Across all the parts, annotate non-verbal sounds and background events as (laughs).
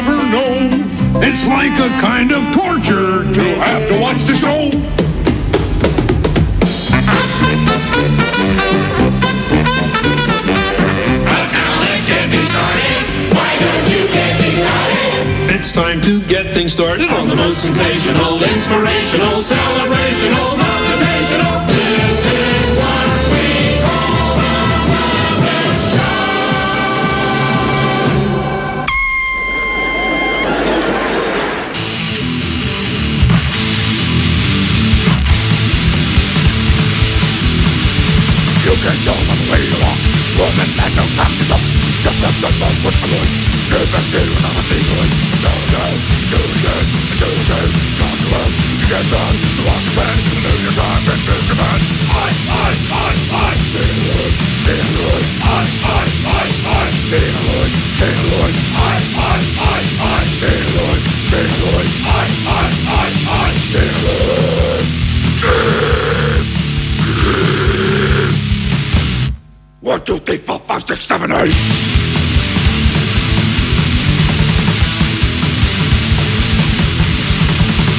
Never know. It's like a kind of torture to Have to watch the show. It's time to get things started on the most sensational, inspirational, celebrational, You can go on the way you walk. Woman had no time to talk. Just left the love with the Lord. Give and do and I was stealing. Do do, do do, do do. Not to love. You get done. To understand. To know your time and miss your man. I, I, I, I. Steal Lord. Steal Lord. I, I, I, I. Steal Lord. Steal Lord. I, I, I, I. Steal Lord. Steal Lord. I, I, I, I. Steal Lord. Two, three, four, five, six, seven, eight.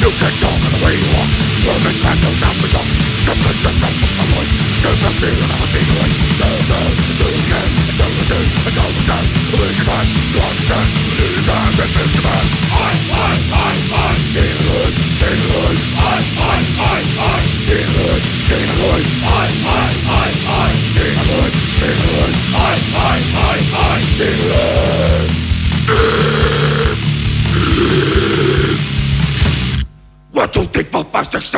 You can't talk in the way you walk. Woman's man, no doubt, but talk. Jump, jump, jump, jump, jump, jump, Jump, jump, and a steal away. Do, do, do again, and do it and to and. I, I, I, I, steal. I, I, I, I, steal. I, I, I, steal it. I, I, I, I, steal it. One, two, three, four, five, six,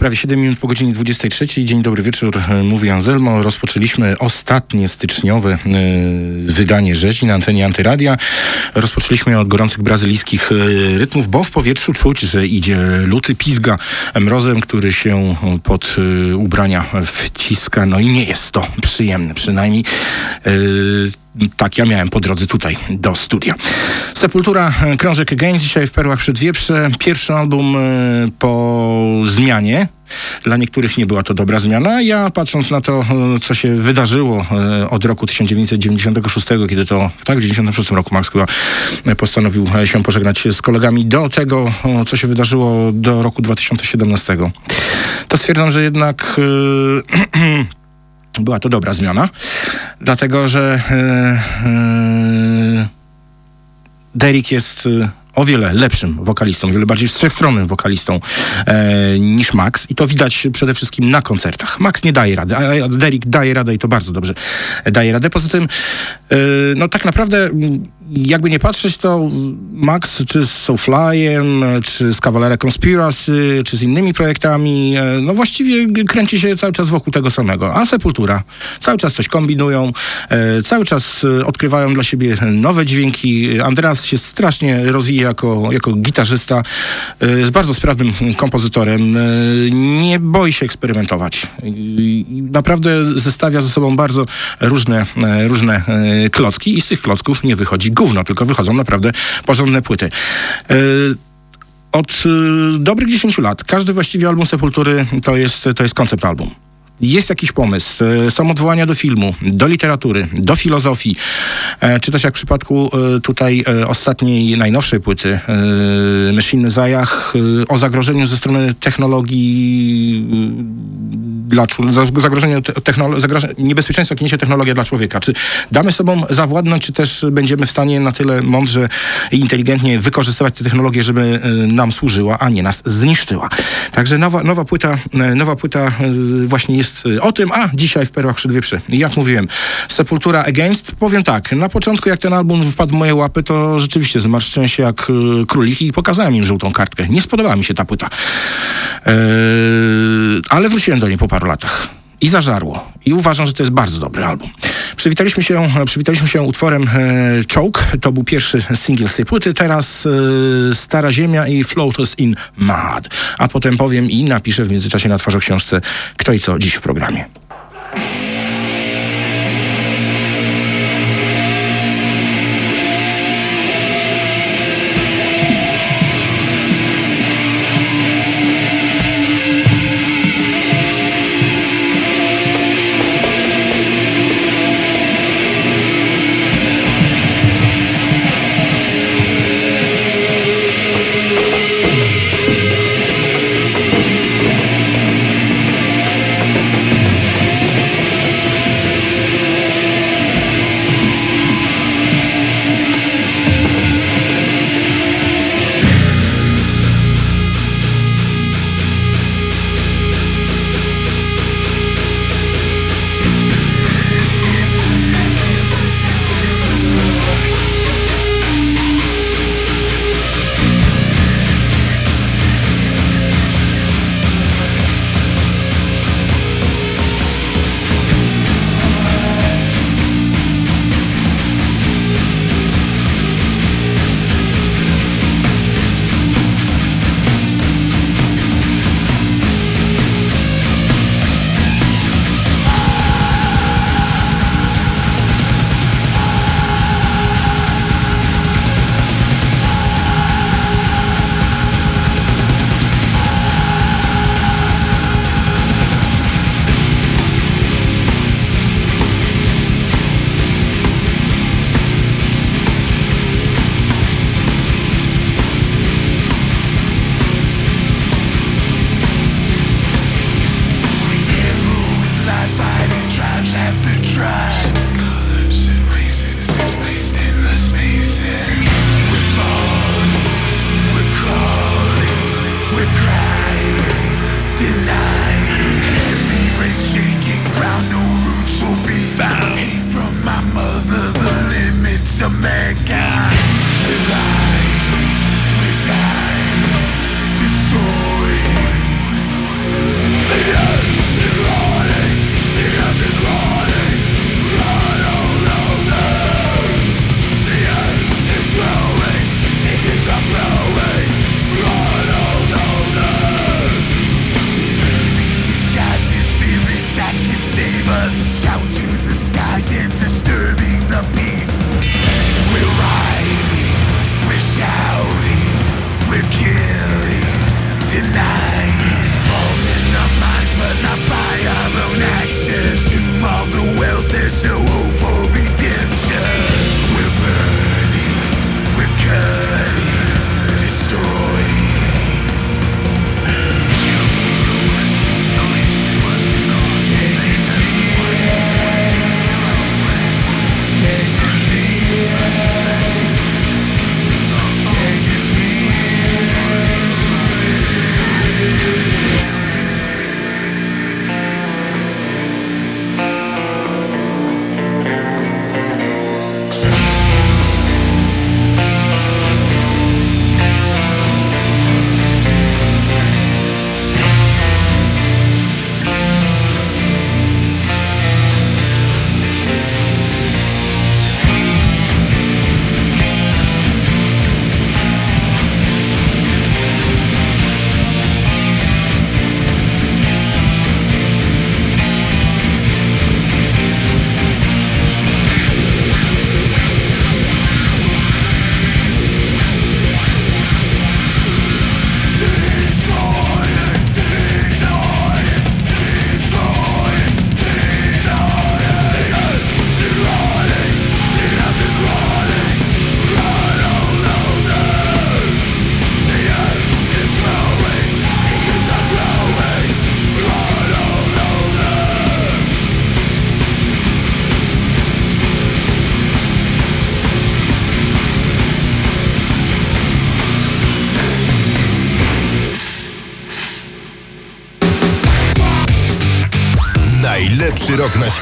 prawie 7 minut po godzinie 23. Dzień dobry wieczór, e, mówi Anselmo. Rozpoczęliśmy ostatnie styczniowe e, wydanie rzezi na antenie Antyradia. Rozpoczęliśmy od gorących brazylijskich e, rytmów, bo w powietrzu czuć, że idzie luty pizga mrozem, który się pod ubrania wciska. No i nie jest to przyjemne, przynajmniej tak ja miałem po drodze tutaj do studia. Sepultura, krążek Against, dzisiaj w Perłach Przedwieprze. Pierwszy album e, po zmianie. Dla niektórych nie była to dobra zmiana. Ja patrząc na to, e, co się wydarzyło e, od roku 1996, kiedy to, tak, w 1996 roku Max chyba postanowił się pożegnać z kolegami, do tego, co się wydarzyło do roku 2017, to stwierdzam, że jednak e, (clears throat) była to dobra zmiana, dlatego że e, e, Derek jest e, o wiele lepszym wokalistą, o wiele bardziej wszechstronnym wokalistą e, niż Max i to widać przede wszystkim na koncertach. Max nie daje rady, a Derek daje radę i to bardzo dobrze daje radę. Poza tym, no tak naprawdę jakby nie patrzeć, to Max czy z Soulflyem, czy z Cavalera Conspiracy, czy z innymi projektami, e, no właściwie kręci się cały czas wokół tego samego. A Sepultura cały czas coś kombinują, e, cały czas e, odkrywają dla siebie nowe dźwięki. Andreas się strasznie rozwija jako, jako gitarzysta, jest bardzo sprawnym kompozytorem, nie boi się eksperymentować. Naprawdę zestawia ze sobą bardzo różne, różne klocki i z tych klocków nie wychodzi gówno, tylko wychodzą naprawdę porządne płyty. E, Od y, dobrych 10 lat każdy właściwie album Sepultury to jest, to jest koncept album. Jest jakiś pomysł, e, są odwołania do filmu, do literatury, do filozofii, e, czy też jak w przypadku e, tutaj ostatniej, najnowszej płyty Machine e, o zagrożeniu ze strony technologii dla czł- za- zagrożenie te- technolo- niebezpieczeństwo, jakie niesie technologia dla człowieka. Czy damy sobą zawładnąć, czy też będziemy w stanie na tyle mądrze i inteligentnie wykorzystywać tę technologię, żeby nam służyła, a nie nas zniszczyła. Także nowa, nowa płyta, nowa płyta właśnie jest e, o tym, a dzisiaj w Perłach Przedwieprze. I Jak mówiłem, Sepultura Against. Powiem tak, na początku jak ten album wpadł w moje łapy, to rzeczywiście zmarszczyłem się jak e, królik i pokazałem im żółtą kartkę. Nie spodobała mi się ta płyta. E, ale wróciłem do niej po paru latach. I zażarło. I uważam, że to jest bardzo dobry album. Przywitaliśmy się, przywitaliśmy się utworem e, Choke. To był pierwszy singiel z tej płyty. Teraz e, Stara Ziemia i Floaters in Mud. A potem powiem i napiszę w międzyczasie na twarzoksiążce kto i co dziś w programie.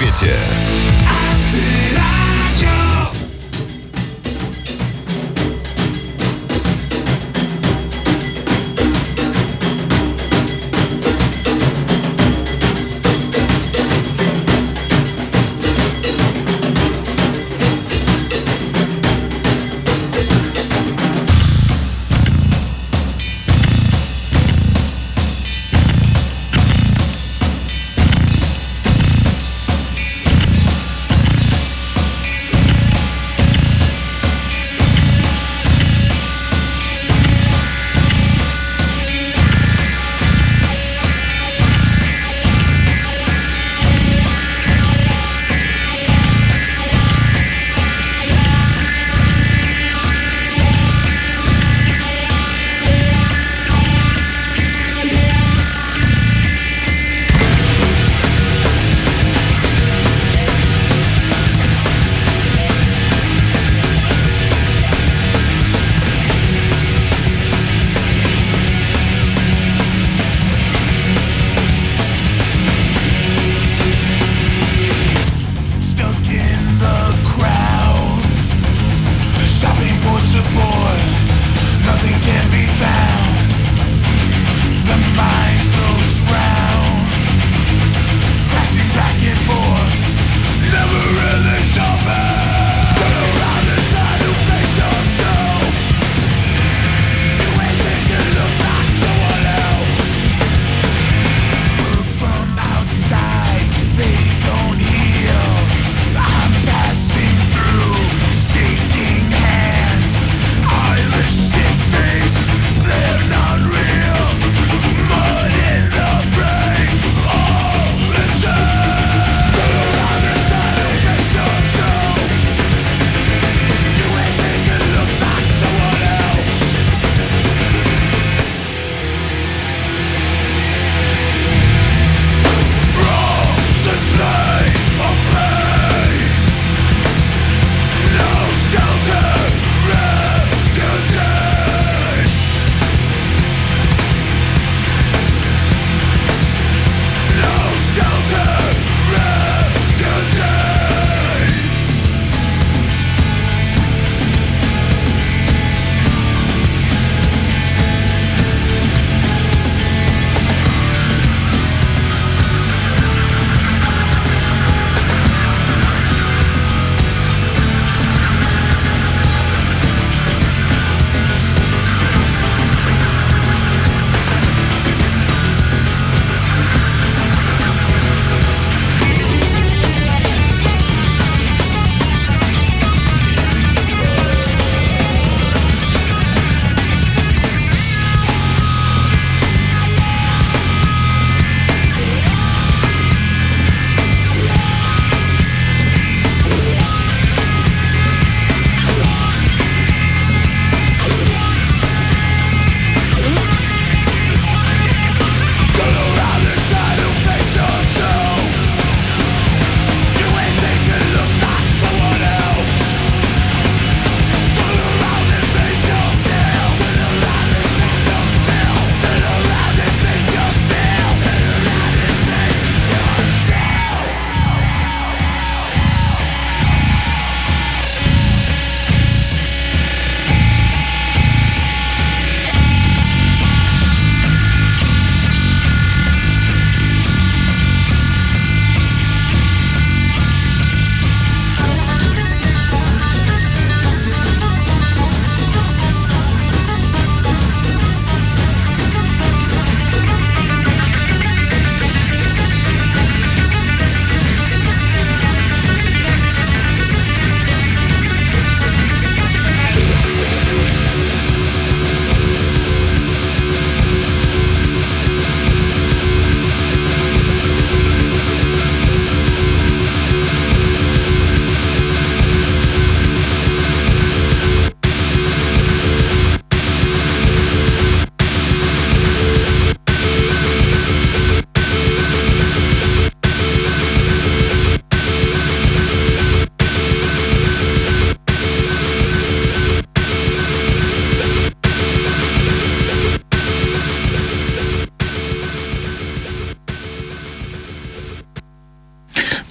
Rok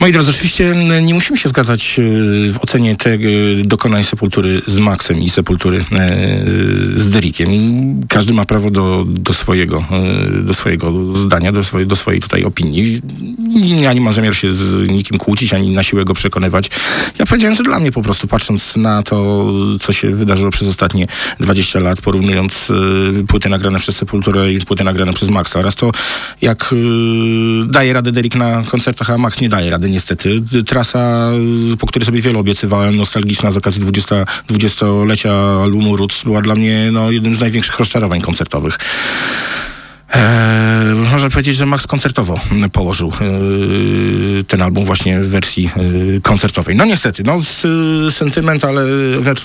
Moi drodzy, oczywiście nie musimy się zgadzać e, w ocenie tego dokonań Sepultury z Maxem i Sepultury e, z Derikiem. Każdy ma prawo do, do, swojego, e, do swojego zdania, do swojej, do swojej tutaj opinii. Ja nie mam zamiaru się z nikim kłócić, ani na siłę go przekonywać. Ja powiedziałem, że dla mnie po prostu, patrząc na to, co się wydarzyło przez ostatnie 20 lat, porównując płyty nagrane przez Sepulturę i płyty nagrane przez Maxa oraz to, jak daje radę Derik na koncertach, a Max nie daje rady niestety. Trasa, po której sobie wiele obiecywałem, nostalgiczna z okazji 20, 20-lecia albumu Roots, była dla mnie no, jednym z największych rozczarowań koncertowych. Eee, można powiedzieć, że Max koncertowo położył e, ten album właśnie w wersji e, koncertowej. No niestety, no z, sentyment, ale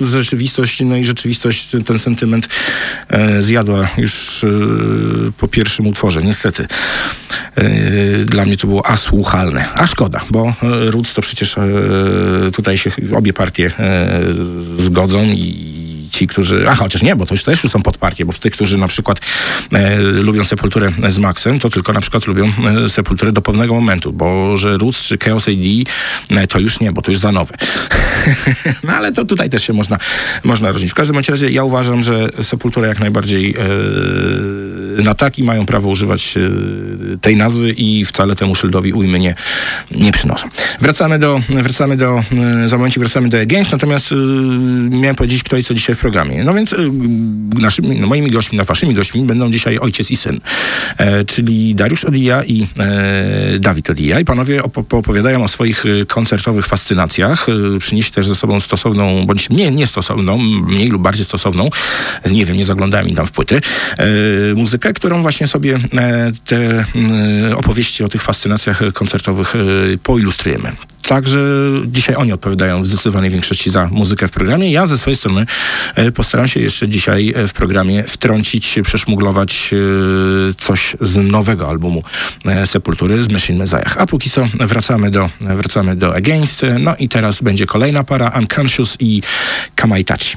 z rzeczywistość, no i rzeczywistość ten sentyment e, zjadła już e, po pierwszym utworze, niestety. E, dla mnie to było asłuchalne, a szkoda, bo e, Roots to przecież tutaj się obie partie zgodzą i ci, którzy, a chociaż nie, bo to już też już są podpartie, bo w tych, którzy na przykład e, lubią Sepulturę z Maxem, to tylko na przykład lubią e, Sepulturę do pewnego momentu, bo że Roots czy Chaos AD e, to już nie, bo to już za nowe. (laughs) no ale to tutaj też się można, można różnić. W każdym razie ja uważam, że Sepultura jak najbardziej e, na taki mają prawo używać e, tej nazwy i wcale temu szyldowi ujmy nie, nie przynoszą. Wracamy do, wracamy do, e, za momencik wracamy do Against, natomiast e, miałem powiedzieć kto i co dzisiaj w programie. No więc y, naszymi, no moimi gośćmi, no waszymi gośćmi będą dzisiaj ojciec i syn, e, czyli Dariusz Odija i e, Dawid Odija. I panowie op opowiadają o swoich y, koncertowych fascynacjach. E, przynieśli też ze sobą stosowną, bądź nie, nie stosowną, mniej lub bardziej stosowną, nie wiem, nie zaglądałem im tam w płyty, e, muzykę, którą właśnie sobie e, te opowieści o tych fascynacjach koncertowych poilustrujemy. Także dzisiaj oni odpowiadają w zdecydowanej większości za muzykę w programie. Ja ze swojej strony e, postaram się jeszcze dzisiaj e, w programie wtrącić, przeszmuglować e, coś z nowego albumu Sepultury z Machine Messiah. A póki co wracamy do, wracamy do Against. No i teraz będzie kolejna para Unconscious i Kamaitachi.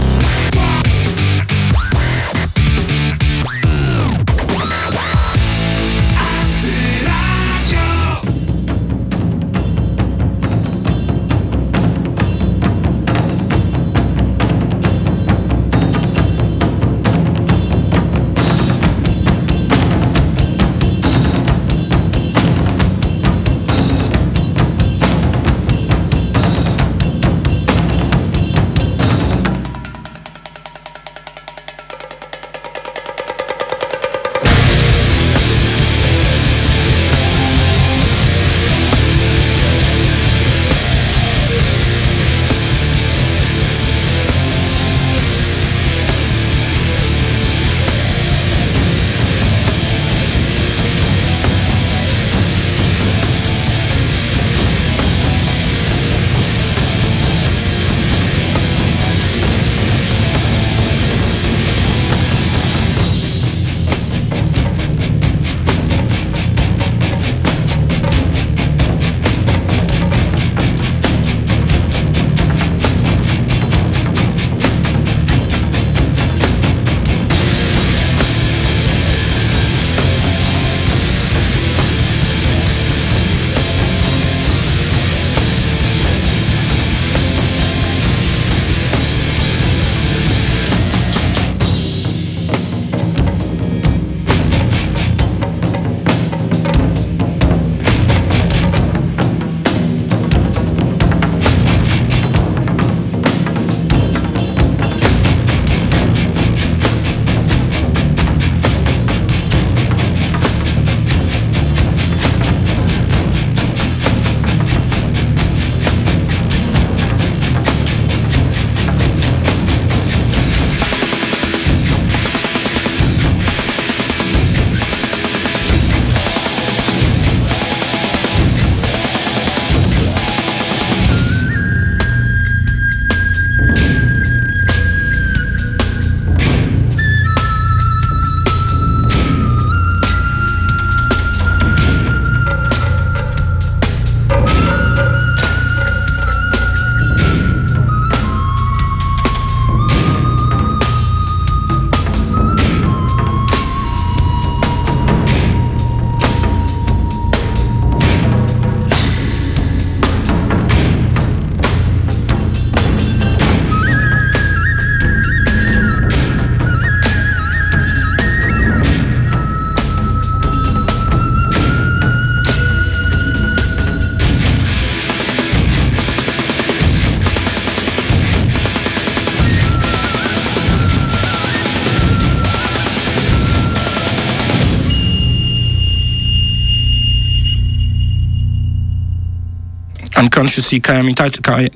Unconsciously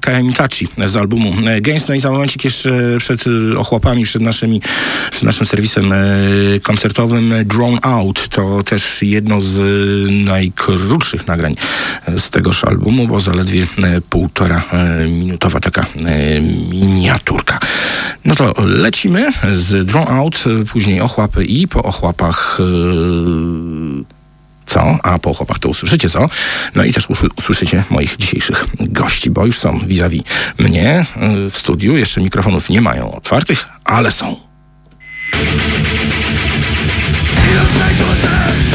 Kayamitachi z albumu Gains. No i za momencik jeszcze przed y, ochłapami, przed, naszymi, przed naszym serwisem y, koncertowym Drone Out. To też jedno z najkrótszych nagrań z tegoż albumu, bo zaledwie półtora minutowa taka miniaturka. No to lecimy z Drone Out, później ochłapy i po ochłapach co, a po chłopach to usłyszycie co. No i też usłyszycie moich dzisiejszych gości, bo już są vis-a-vis mnie w studiu. Jeszcze mikrofonów nie mają otwartych, ale są. Ochłapy,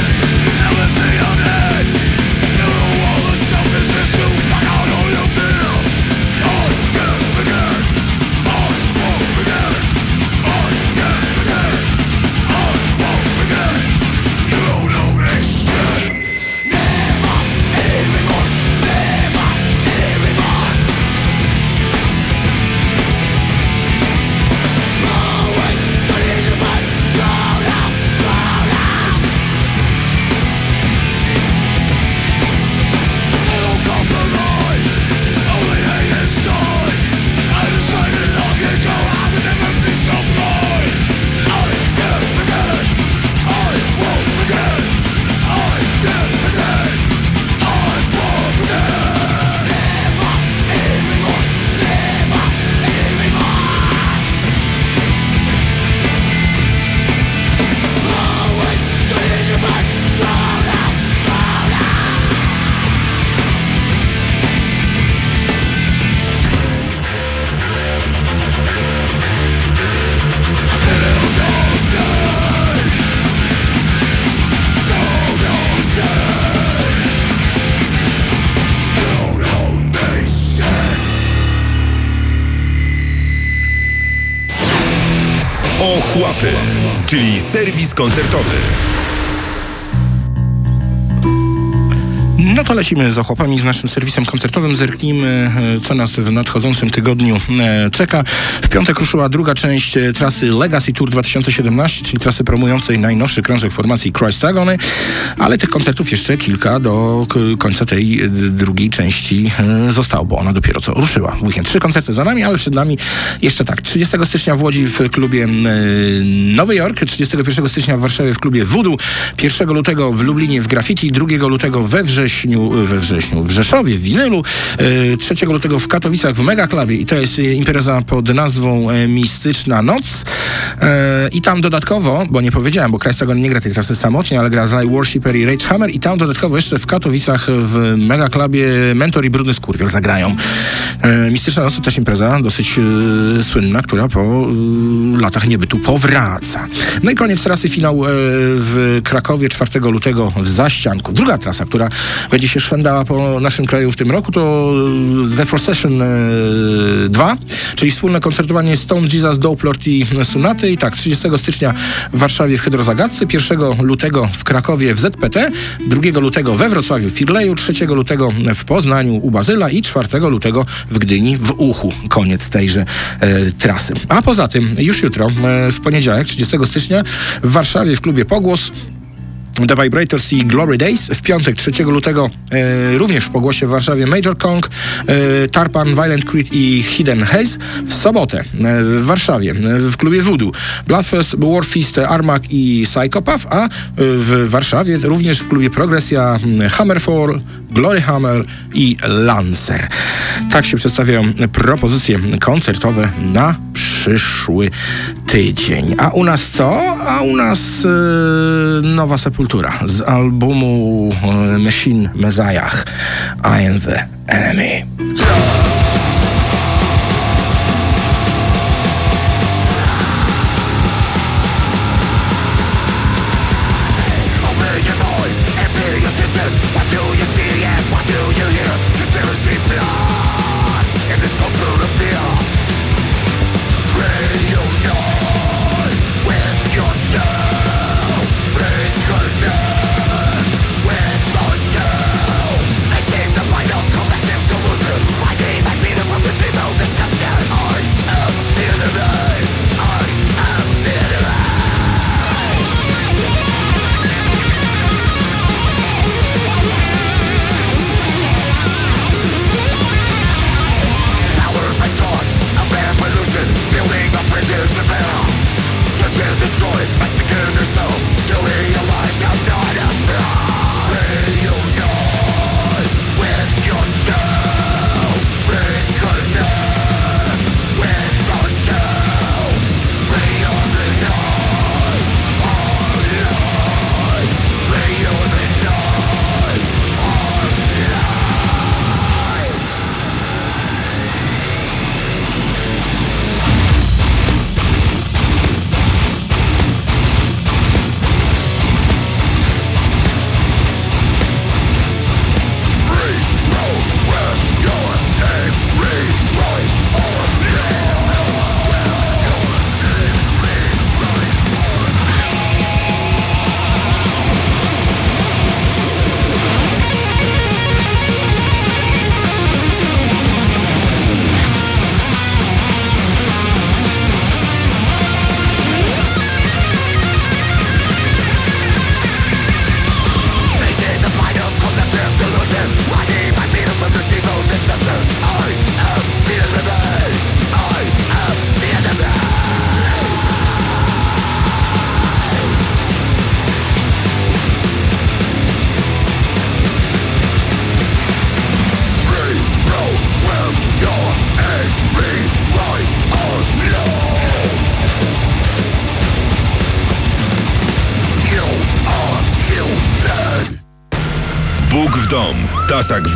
czyli serwis koncertowy. No to lecimy z naszym serwisem koncertowym. Zerknijmy, e, co nas w nadchodzącym tygodniu e, czeka. W piątek ruszyła druga część e, trasy Legacy Tour 2017, czyli trasy promującej najnowszy krążek formacji Christ Agony, ale tych koncertów jeszcze kilka do końca tej drugiej części zostało, bo ona dopiero co ruszyła. W weekend trzy koncerty za nami, ale przed nami jeszcze tak. 30 stycznia w Łodzi w klubie Nowy Jork, 31 stycznia w Warszawie w klubie Voodoo, 1 lutego w Lublinie w Graffiti, 2 lutego we wrześniu, we wrześniu w Rzeszowie w Winylu, e, 3 lutego w Katowicach w Mega Clubie i to jest e, impreza pod nazwą e, Mistyczna Noc E, i tam dodatkowo, bo nie powiedziałem, bo Christagon nie gra tej trasy samotnie, ale gra Zai Worshipper i Rage Hammer i tam dodatkowo jeszcze w Katowicach w Mega Clubie Mentor i Brudny Skurwiel zagrają. E, Mistyczna Noc to też impreza dosyć e, słynna, która po e, latach niebytu powraca. No i koniec trasy, finał e, w Krakowie 4 lutego w Zaścianku. Druga trasa, która będzie się szwendała po naszym kraju w tym roku, to The Procession e, 2, czyli wspólne koncertowanie Stone Jesus, Dope Lord i Sunaty. I tak, 30 stycznia w Warszawie w Hydrozagadce, 1 lutego w Krakowie w ZPT, 2 lutego we Wrocławiu w Firleju, 3 lutego w Poznaniu u Bazyla i 4 lutego w Gdyni w Uchu. Koniec tejże e, trasy. A poza tym już jutro, e, w poniedziałek, 30 stycznia w Warszawie w klubie Pogłos The Vibrators i Glory Days. W piątek 3 lutego e, również w pogłosie w Warszawie Major Kong, e, Tarpan, Violent Creed i Hidden Haze. W sobotę e, w Warszawie e, w klubie Voodoo Bloodfest, Warfist, Armak i Psychopath, a e, w Warszawie również w klubie Progresja m, Hammerfall, Glory Hammer i Lancer. Tak się przedstawiają propozycje koncertowe na przyszły tydzień. A u nas co? A u nas e, nowa sepultura z albumu e, Machine Messiah I am the enemy.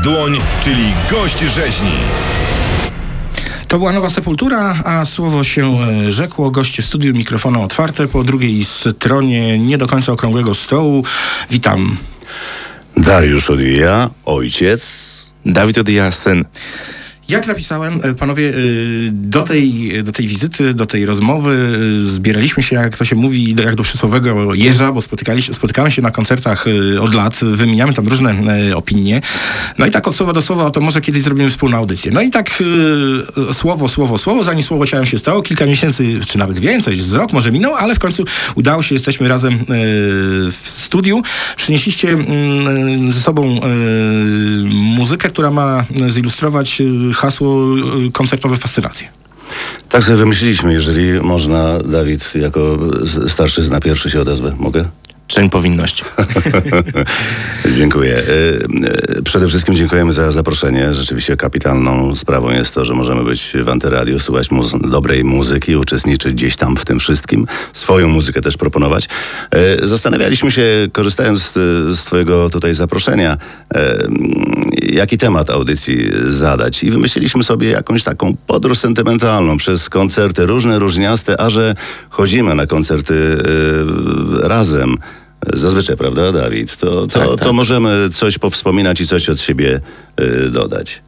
Dłoń, czyli gość rzeźni. To była nowa sepultura, a słowo się e, rzekło. Goście studiu, mikrofony otwarte. Po drugiej stronie nie do końca okrągłego stołu. Witam. Dariusz Odija, ojciec. Dawid Odija, syn. Jak napisałem, e, panowie, e, do tej, do tej wizyty, do tej rozmowy e, zbieraliśmy się, jak to się mówi, jak do przysłowego jeża, bo spotykamy się na koncertach od lat, wymieniamy tam różne opinie. No i tak od słowa do słowa, to może kiedyś zrobimy wspólną audycję. No i tak słowo, słowo, słowo, zanim słowo ciałem się stało, kilka miesięcy, czy nawet więcej, z rok może minął, ale w końcu udało się, jesteśmy razem w studiu. Przynieśliście mm, ze sobą muzykę, która ma zilustrować hasło e, koncertowe fascynacje. Tak sobie wymyśliliśmy, jeżeli można, Dawid, jako starszyzna pierwszy się odezwę. Mogę? Czeń powinności. (laughs) Dziękuję. E, e, Przede wszystkim dziękujemy za zaproszenie. Rzeczywiście kapitalną sprawą jest to, że możemy być w Antyradiu, słuchać muzy- dobrej muzyki, uczestniczyć gdzieś tam w tym wszystkim, swoją muzykę też proponować. E, Zastanawialiśmy się, korzystając z, z Twojego tutaj zaproszenia, jaki temat audycji zadać. I wymyśliliśmy sobie jakąś taką podróż sentymentalną przez koncerty różne, różniaste, a że chodzimy na koncerty razem. Zazwyczaj, prawda, Dawid? To, to, Tak, to tak. możemy coś powspominać i coś od siebie y, dodać.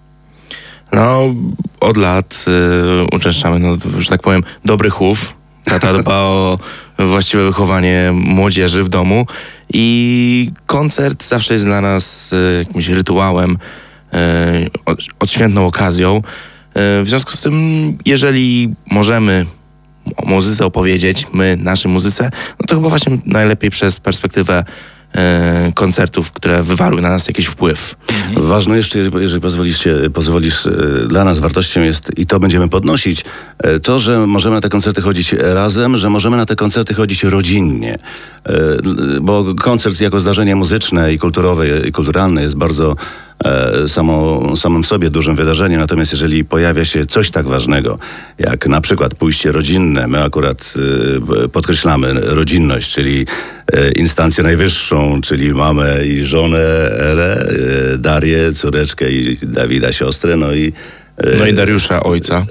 No, od lat y, uczęszczamy, no, że tak powiem, dobry chów. Tata dba o właściwe wychowanie młodzieży w domu i koncert zawsze jest dla nas y, jakimś rytuałem, y, od, odświętną okazją. Y, w związku z tym, jeżeli możemy o muzyce opowiedzieć, my, naszej muzyce, no to chyba właśnie najlepiej przez perspektywę y, koncertów, które wywarły na nas jakiś wpływ. Ważne jeszcze, jeżeli- pozwolicie, pozwolisz, y, dla nas wartością jest, i to będziemy podnosić, y, to, że możemy na te koncerty chodzić razem, że możemy na te koncerty chodzić rodzinnie. Bo koncert jako zdarzenie muzyczne i kulturowe i kulturalne jest bardzo e, samo, samym sobie dużym wydarzeniem. Natomiast jeżeli pojawia się coś tak ważnego, jak na przykład pójście rodzinne, my akurat e, podkreślamy rodzinność, czyli e, instancję najwyższą, czyli mamę i żonę Elę, e, Darię, córeczkę i Dawida, siostrę, no i e, No i Dariusza, ojca.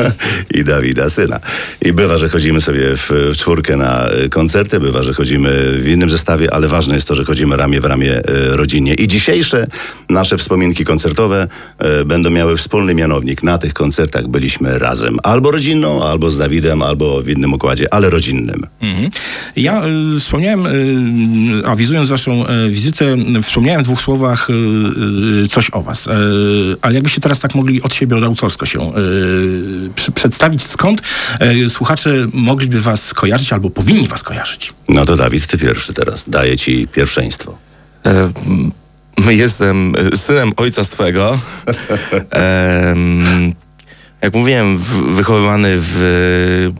(laughs) i Dawida, syna. I bywa, że chodzimy sobie w, w czwórkę na y, koncerty, bywa, że chodzimy w innym zestawie, ale ważne jest to, że chodzimy ramię w ramię y, rodzinnie. I dzisiejsze nasze wspominki koncertowe będą miały wspólny mianownik. Na tych koncertach byliśmy razem. Albo rodzinną, albo z Dawidem, albo w innym układzie, ale rodzinnym. Mhm. Ja y, wspomniałem, y, awizując waszą y, wizytę, wspomniałem w dwóch słowach y, coś o was. Ale jakbyście teraz tak mogli od siebie, od autorsko się y, przy, przedstawić, skąd y, słuchacze mogliby was kojarzyć albo powinni was kojarzyć? No to Dawid, ty pierwszy teraz. Daję ci pierwszeństwo. E, Jestem e, synem ojca swego. (laughs) Em, jak mówiłem, w, wychowywany w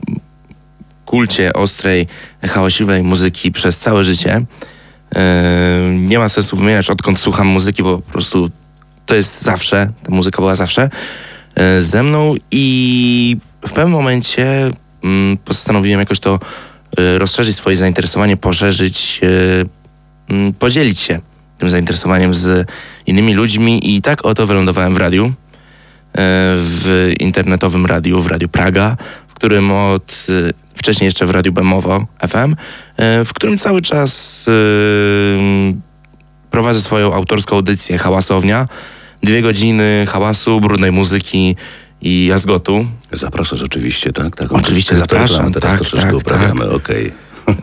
kulcie ostrej, hałaśliwej muzyki przez całe życie. E, Nie ma sensu wymieniać, odkąd słucham muzyki, bo po prostu to jest zawsze, ta muzyka była zawsze e, ze mną i w pewnym momencie mm, postanowiłem jakoś to e, rozszerzyć swoje zainteresowanie, poszerzyć, e, mm, podzielić się tym zainteresowaniem z innymi ludźmi i tak oto wylądowałem w radiu, w internetowym radiu, w Radiu Praga, w którym od, wcześniej jeszcze w Radiu Bemowo FM, w którym cały czas e, prowadzę swoją autorską audycję Hałasownia. Dwie godziny hałasu, brudnej muzyki i jazgotu. Zapraszasz oczywiście, tak? tak Oczywiście to zapraszam, Teraz tak, troszeczkę tak, uprawiamy, okej.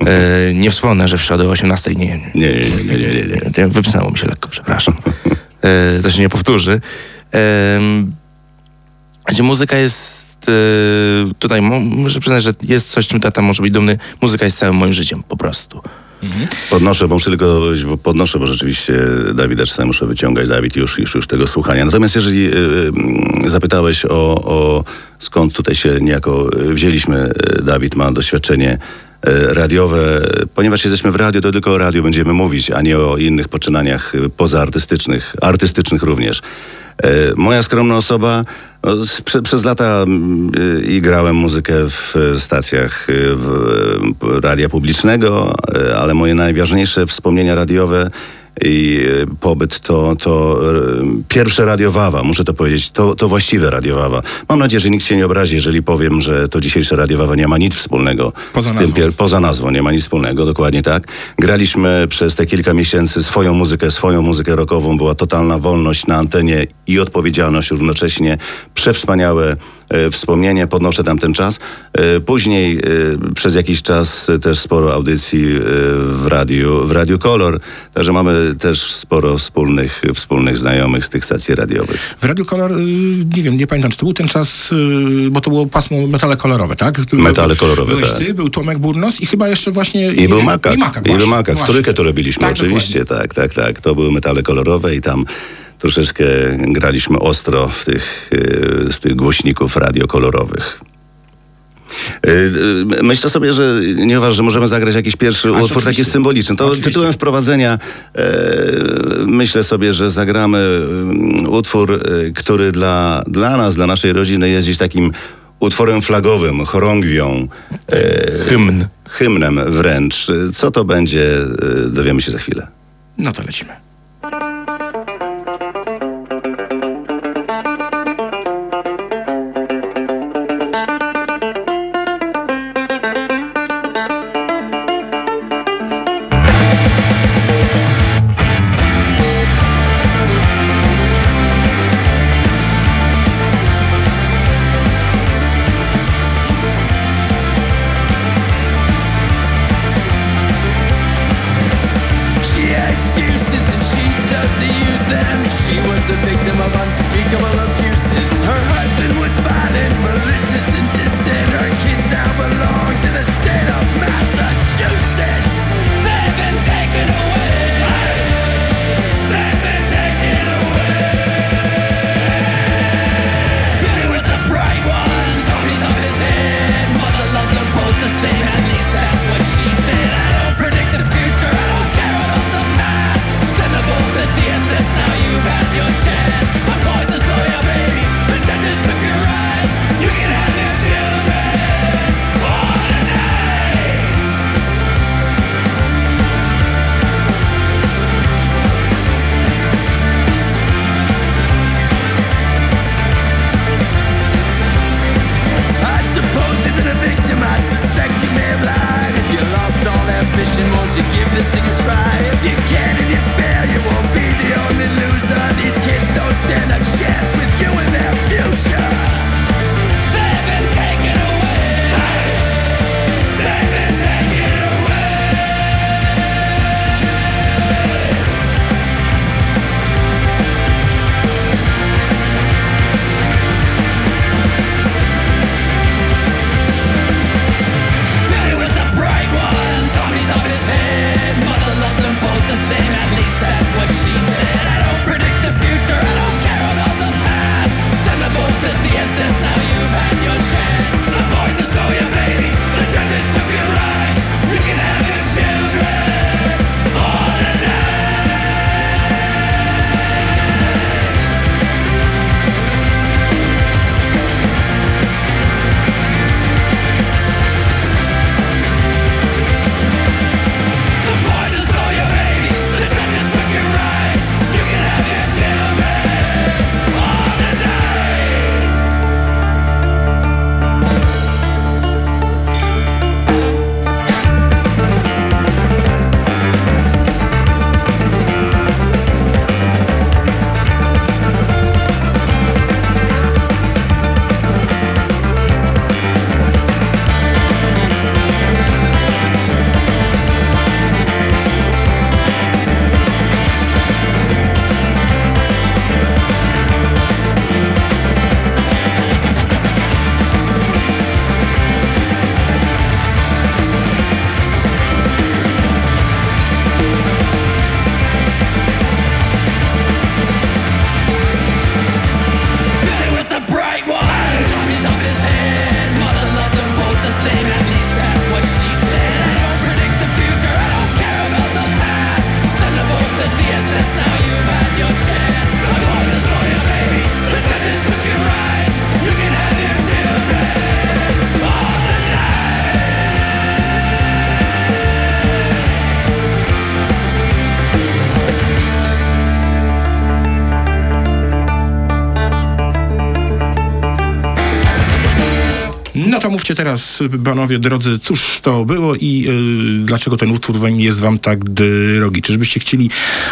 E, nie wspomnę, że w środę o 18 nie, Nie, nie, nie, nie, nie, nie. Wypsnęło mi się lekko, przepraszam. E, to się nie powtórzy. Gdzie muzyka jest. e, Tutaj muszę przyznać, że jest coś, czym tata może być dumny. Muzyka jest całym moim życiem, po prostu. Podnoszę, bo muszę tylko bo podnoszę, bo rzeczywiście Dawida czasami muszę wyciągać. Dawid już, już, już tego słuchania. Natomiast jeżeli y, zapytałeś o, o skąd tutaj się niejako y, wzięliśmy, Dawid ma doświadczenie radiowe. Ponieważ jesteśmy w radiu, to tylko o radiu będziemy mówić, a nie o innych poczynaniach y, pozaartystycznych, artystycznych również. E, Moja skromna osoba, no, prze, przez lata mm, i grałem muzykę w e, stacjach w, e, radia publicznego, e, ale moje najważniejsze wspomnienia radiowe i e, pobyt to, to e, pierwsze Radio Wawa, muszę to powiedzieć, to, to właściwe Radio Wawa. Mam nadzieję, że nikt się nie obrazi, jeżeli powiem, że to dzisiejsze Radio Wawa nie ma nic wspólnego Poza z nazwą. tym poza nazwą, nie ma nic wspólnego, dokładnie tak. Graliśmy przez te kilka miesięcy swoją muzykę, swoją muzykę rockową, była totalna wolność na antenie i odpowiedzialność równocześnie, przewspaniałe wspomnienie, podnoszę tam ten czas. E, później e, przez jakiś czas e, też sporo audycji e, w radiu, w radiu Kolor, także mamy też sporo wspólnych, wspólnych znajomych z tych stacji radiowych. W Radio Kolor, nie wiem, nie pamiętam, czy to był ten czas, bo to było pasmo metale kolorowe, tak? Metale kolorowe, Byłeś tak. ty, był Tomek Burnos i chyba jeszcze właśnie... I był makak. I makak, I był makak. W trójkę to robiliśmy Tak, oczywiście, tak, tak, tak. To były metale kolorowe i tam troszeczkę graliśmy ostro w tych, e, z tych głośników radiokolorowych. E, e, Myślę sobie, że nie uważam, że możemy zagrać jakiś pierwszy utwór oczywiście. taki symboliczny. To Oczywiście. tytułem wprowadzenia myślę sobie, że zagramy mm, utwór, który dla, dla nas, dla naszej rodziny jest gdzieś takim utworem flagowym, chorągwią. Hymn. hymnem wręcz. Co to będzie, dowiemy się za chwilę. No to lecimy. Mówcie teraz, panowie drodzy, cóż to było i y, dlaczego ten utwór jest wam tak drogi? Czyżbyście chcieli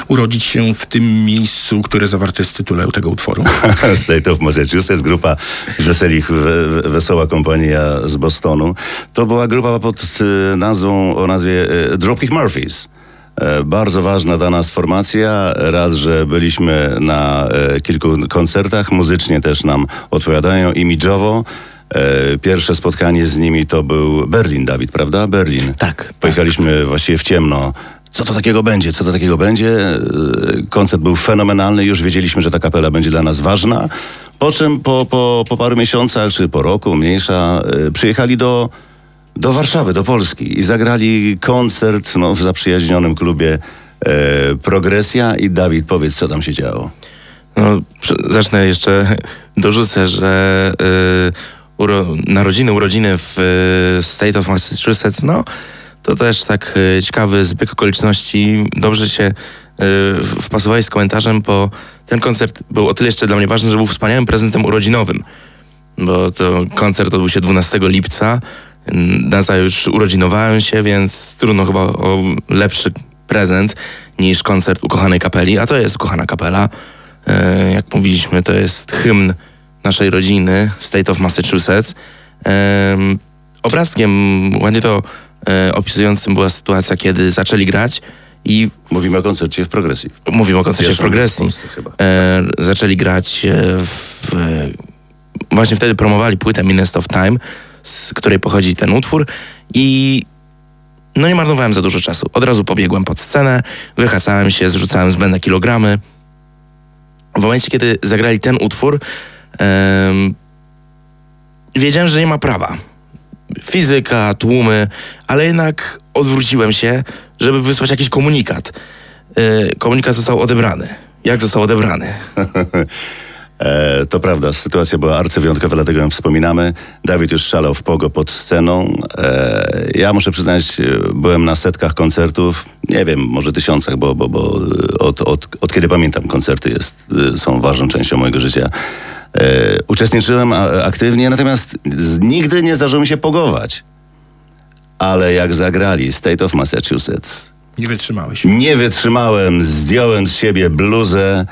urodzić się w tym miejscu, które zawarte jest w tytule tego utworu? (laughs) State of Massachusetts, grupa weselich, we, we- wesoła kompania z Bostonu. To była grupa pod e, nazwą, o nazwie e, Dropkick Murphys. E, Bardzo ważna dla nas formacja. Raz, że byliśmy na e, kilku koncertach, muzycznie też nam odpowiadają imidżowo. E, Pierwsze spotkanie z nimi to był Berlin, Dawid, prawda? Berlin. Tak. Pojechaliśmy właściwie w ciemno. Co to takiego będzie? Co to takiego będzie? E, Koncert był fenomenalny, już wiedzieliśmy, że ta kapela będzie dla nas ważna. Po czym po, po, po paru miesiącach, czy po roku, mniejsza, e, przyjechali do, do Warszawy, do Polski i zagrali koncert no, w zaprzyjaźnionym klubie e, Progresja. I Dawid, powiedz, co tam się działo. No, zacznę jeszcze, dorzucę, że y, uro, narodziny, urodziny w y, State of Massachusetts, no to też tak y, ciekawy zbieg okoliczności. Dobrze się w- wpasowałeś z komentarzem, bo ten koncert był o tyle jeszcze dla mnie ważny, że był wspaniałym prezentem urodzinowym. Bo to koncert odbył się 12 lipca. Nazajutrz urodzinowałem się, więc trudno chyba o lepszy prezent niż koncert ukochanej kapeli, a to jest ukochana kapela. E, jak mówiliśmy, to jest hymn naszej rodziny, State of Massachusetts. Em, obrazkiem ładnie to e, opisującym była sytuacja, kiedy zaczęli grać i Mówimy o koncercie w Progresji. mówimy o koncercie w progresji. E, zaczęli grać e, w, e, właśnie wtedy promowali płytę Minest of Time, z której pochodzi ten utwór i no nie marnowałem za dużo czasu. Od razu pobiegłem pod scenę, wyhasałem się, zrzucałem zbędne kilogramy. W momencie, kiedy zagrali ten utwór, wiedziałem, że nie ma prawa. Fizyka, tłumy, ale jednak odwróciłem się, żeby wysłać jakiś komunikat. E, komunikat został odebrany. Jak został odebrany? (laughs) E, to prawda, sytuacja była arcywyjątkowa, dlatego ją wspominamy. Dawid już szalał w pogo pod sceną. E, ja muszę przyznać, e, byłem na setkach koncertów, nie wiem, może tysiącach, bo, bo, bo e, od, od, od kiedy pamiętam koncerty jest, e, są ważną częścią mojego życia. E, uczestniczyłem aktywnie, natomiast nigdy nie zdarzyło mi się pogować. Ale jak zagrali State of Massachusetts, Nie wytrzymałeś. nie wytrzymałem, zdjąłem z siebie bluzę,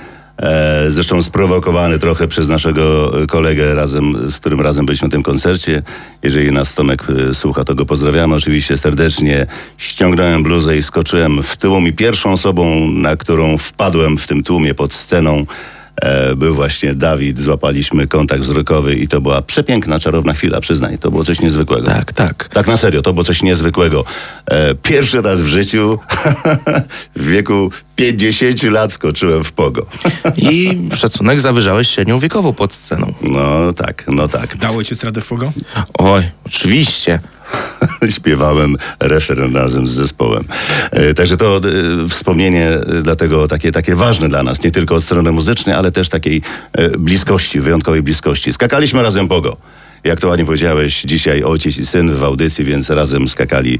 zresztą sprowokowany trochę przez naszego kolegę, razem, z którym razem byliśmy na tym koncercie. Jeżeli nas Tomek e, słucha, to go pozdrawiamy oczywiście serdecznie. Ściągnąłem bluzę i skoczyłem w tłum i pierwszą osobą, na którą wpadłem w tym tłumie pod sceną, e, był właśnie Dawid. Złapaliśmy kontakt wzrokowy i to była przepiękna, czarowna chwila, przyznaj. To było coś niezwykłego. Tak, tak. Tak na serio, to było coś niezwykłego. E, pierwszy raz w życiu (laughs) w wieku 50 lat skoczyłem w pogo. (laughs) I szacunek zawyżałeś średnią wiekową pod sceną. No tak, no tak. Dało cię radę w pogo? Oj, oczywiście. (laughs) Śpiewałem referen razem z zespołem. E, także to e, wspomnienie e, dlatego takie, takie ważne dla nas, nie tylko od strony muzycznej, ale też takiej bliskości, wyjątkowej bliskości. Skakaliśmy razem pogo. Jak to ładnie powiedziałeś, dzisiaj ojciec i syn w audycji, więc razem skakali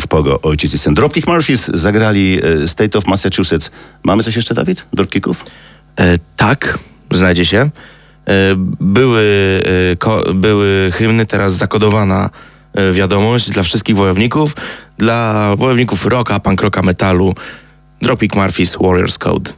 w pogo ojciec i syn. Dropkick Murphys zagrali State of Massachusetts. Mamy coś jeszcze, Dawid? Dropkicków? E, tak, znajdzie się. E, były, e, były hymny, teraz zakodowana e, wiadomość dla wszystkich wojowników. Dla wojowników rocka, punk rocka, metalu. Dropkick Murphys Warriors Code.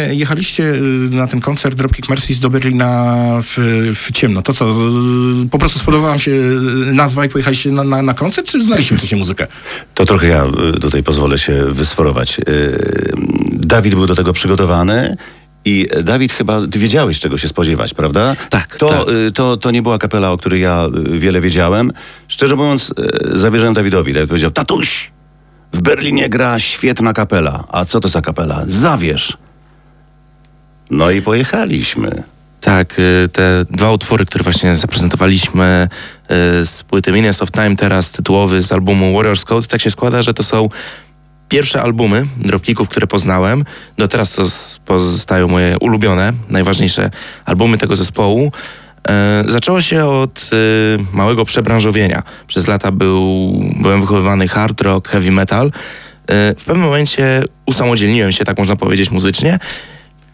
Jechaliście e, na ten koncert Dropkick Murphys do Berlina w, w ciemno. To co, po prostu spodobała wam się e, nazwa i pojechaliście na, na, na koncert, czy znaliście wcześniej muzykę? To trochę ja tutaj pozwolę się wysforować. Dawid był do tego przygotowany. I Dawid, chyba ty wiedziałeś, czego się spodziewać, prawda? Tak, To, tak. y, to, to nie była kapela, o której ja wiele wiedziałem. Szczerze mówiąc, y, zawierzyłem Dawidowi. Dawid powiedział, tatuś, w Berlinie gra świetna kapela. A co to za kapela? Zawierz. No i pojechaliśmy. Tak, y, te dwa utwory, które właśnie zaprezentowaliśmy y, z płyty Minutes of Time, teraz tytułowy z albumu Warriors Code, tak się składa, że to są pierwsze albumy Dropkicków, które poznałem. Do teraz to pozostają moje ulubione, najważniejsze albumy tego zespołu. E, Zaczęło się od y, małego przebranżowienia. Przez lata był, byłem wychowywany hard rock, heavy metal. W pewnym momencie usamodzielniłem się, tak można powiedzieć, muzycznie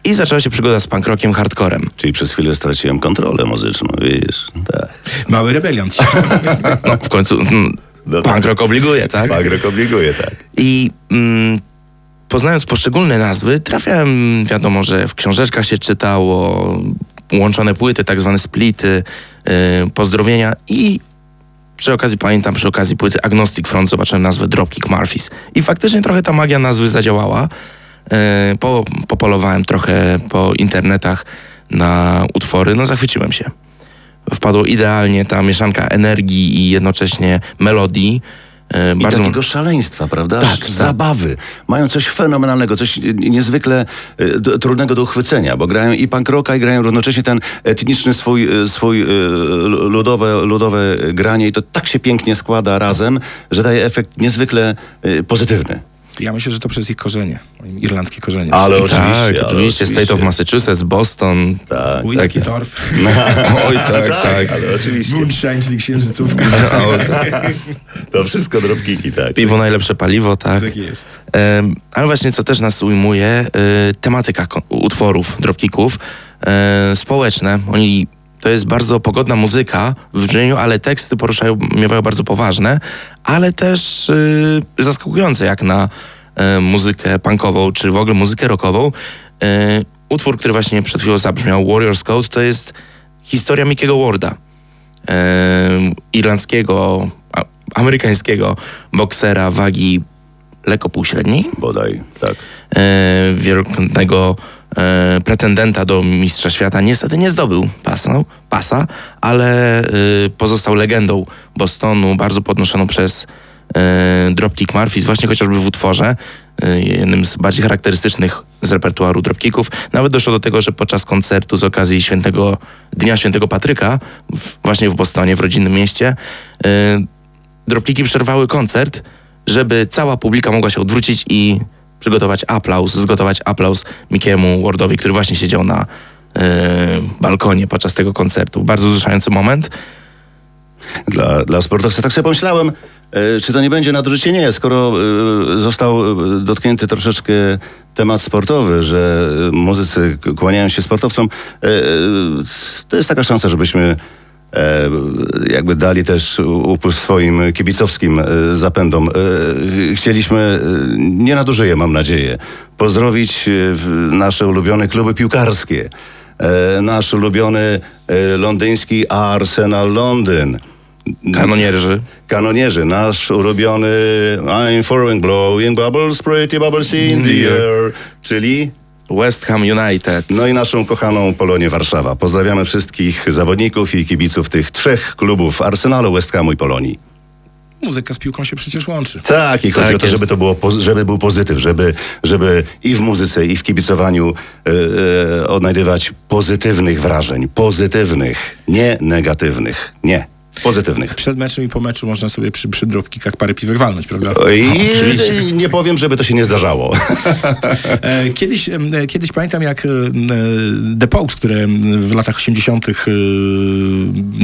i zaczęła się przygoda z punk rockiem, hardcorem. Czyli przez chwilę straciłem kontrolę muzyczną, wiesz, tak. Mały rebeliant. (laughs) No w końcu mm, No punk tak. obliguje, tak? Pagrek obliguje, tak. I mm, poznając poszczególne nazwy, trafiałem, wiadomo, że w książeczkach się czytało, łączone płyty, tak zwane splity, y, pozdrowienia i przy okazji, pamiętam, przy okazji płyty Agnostic Front zobaczyłem nazwę Dropkick Murphys. I faktycznie trochę ta magia nazwy zadziałała. Y, po, popolowałem trochę po internetach na utwory, no zachwyciłem się. Wpadło idealnie ta mieszanka energii i jednocześnie melodii. Y, I takiego szaleństwa, prawda? Tak, tak. Zabawy. Mają coś fenomenalnego, coś niezwykle d- trudnego do uchwycenia, bo grają i punk rocka i grają równocześnie ten etniczny swój, swój ludowe, ludowe granie i to tak się pięknie składa razem, że daje efekt niezwykle pozytywny. Ja myślę, że to przez ich korzenie, irlandzkie korzenie. Ale Tak, oczywiście, ale oczywiście. State of. Massachusetts, Boston. Tak, Whisky tak. Torf, (laughs) Oj, (laughs) tak, tak. ale oczywiście. Moonshine, czyli księżycówka. (laughs) O, tak. To wszystko drobkiki, tak. Piwo najlepsze paliwo, tak. Tak jest. Em, ale właśnie co też nas ujmuje, y, tematyka utworów, dropkików, e, społeczne. Oni, to jest bardzo pogodna muzyka w brzmieniu, ale teksty poruszają, miewają bardzo poważne, ale też y, zaskakujące jak na e, muzykę punkową, czy w ogóle muzykę rockową. E, utwór, który właśnie przed chwilą zabrzmiał, Warriors Code, to jest historia Mickiego Warda, e, irlandzkiego, a, amerykańskiego boksera wagi lekko półśredniej, Bodaj, tak. e, wielokrotnego e, pretendenta do mistrza świata. Niestety nie zdobył pasa, pasa ale e, pozostał legendą Bostonu, bardzo podnoszoną przez e, Dropkick Murphys, właśnie chociażby w utworze, e, jednym z bardziej charakterystycznych z repertuaru Dropkicków. Nawet doszło do tego, że podczas koncertu z okazji świętego, Dnia Świętego Patryka, w, właśnie w Bostonie, w rodzinnym mieście, e, Dropkicki przerwały koncert, żeby cała publika mogła się odwrócić i przygotować aplauz, zgotować aplauz Mikiemu Wardowi, który właśnie siedział na e, balkonie podczas tego koncertu. Bardzo wzruszający moment. dla, dla sportowca. Tak sobie pomyślałem, e, czy to nie będzie nadużycie? Nie, skoro e, został dotknięty troszeczkę temat sportowy, że muzycy kłaniają się sportowcom, to jest taka szansa, żebyśmy jakby dali też upust swoim kibicowskim e, zapędom. E, Chcieliśmy, e, nie nadużyję mam nadzieję, pozdrowić e, nasze ulubione kluby piłkarskie. E, Nasz ulubiony e, londyński Arsenal Londyn. Kanonierzy. Kanonierzy, nasz ulubiony I'm foreign blowing bubbles, pretty bubbles in the air, czyli West Ham United. no i naszą kochaną Polonię Warszawa. Pozdrawiamy wszystkich zawodników i kibiców tych trzech klubów Arsenalu, West Hamu i Polonii. Muzyka z piłką się przecież łączy. Tak, i chodzi Tak o to, jest. żeby to było, żeby był pozytyw, żeby, żeby i w muzyce, i w kibicowaniu e, e, odnajdywać pozytywnych wrażeń. Pozytywnych, nie negatywnych. Nie, pozytywnych. Przed meczem i po meczu można sobie przy, przy dropkikach parę piwek walnąć, prawda? I (laughs) nie powiem, żeby to się nie zdarzało. (laughs) E, Kiedyś, e, kiedyś pamiętam, jak e, The Pogues, które w latach 80. e,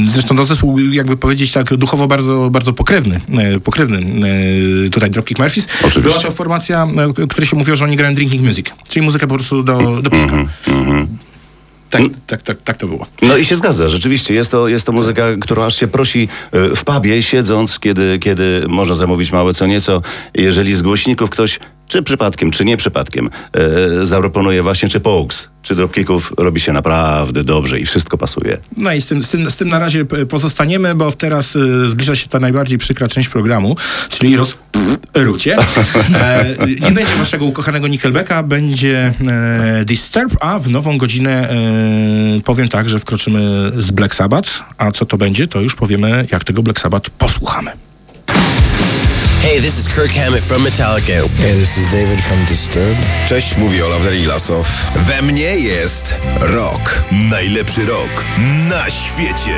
zresztą to zespół, jakby powiedzieć tak, duchowo bardzo, bardzo pokrewny, pokrewny tutaj Dropkick Murphys. Oczywiście. Była to formacja, której się mówiło, że oni grają drinking music, czyli muzykę po prostu do, do piwka. Tak, tak, tak, tak to było. No i się zgadza, rzeczywiście. Jest to, jest to muzyka, którą aż się prosi e, w pubie, siedząc, kiedy, kiedy można zamówić małe co nieco. Jeżeli z głośników ktoś czy przypadkiem, czy nie przypadkiem, yy, zaproponuje właśnie czy Połks, czy Dropkików robi się naprawdę dobrze i wszystko pasuje. No i z tym, z tym, z tym na razie e, pozostaniemy, bo teraz e, zbliża się ta najbardziej przykra część programu, czyli roz... Rucie. (laughs) E, nie będzie waszego ukochanego Nickelbacka, będzie e, Disturb, a w nową godzinę e, powiem tak, że wkroczymy z Black Sabbath, a co to będzie, to już powiemy, jak tego Black Sabbath posłuchamy. Hey, this is Kirk Hammett from Metallica. Hey, this is David from Disturbed. Cześć, mówi Olaf Delilasow. We mnie jest rok. Najlepszy rok na świecie.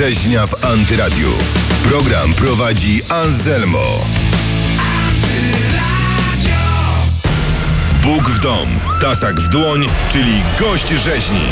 Rzeźnia w Antyradiu. Program prowadzi Anselmo. Bóg w dom, tasak w dłoń, czyli gość rzeźni.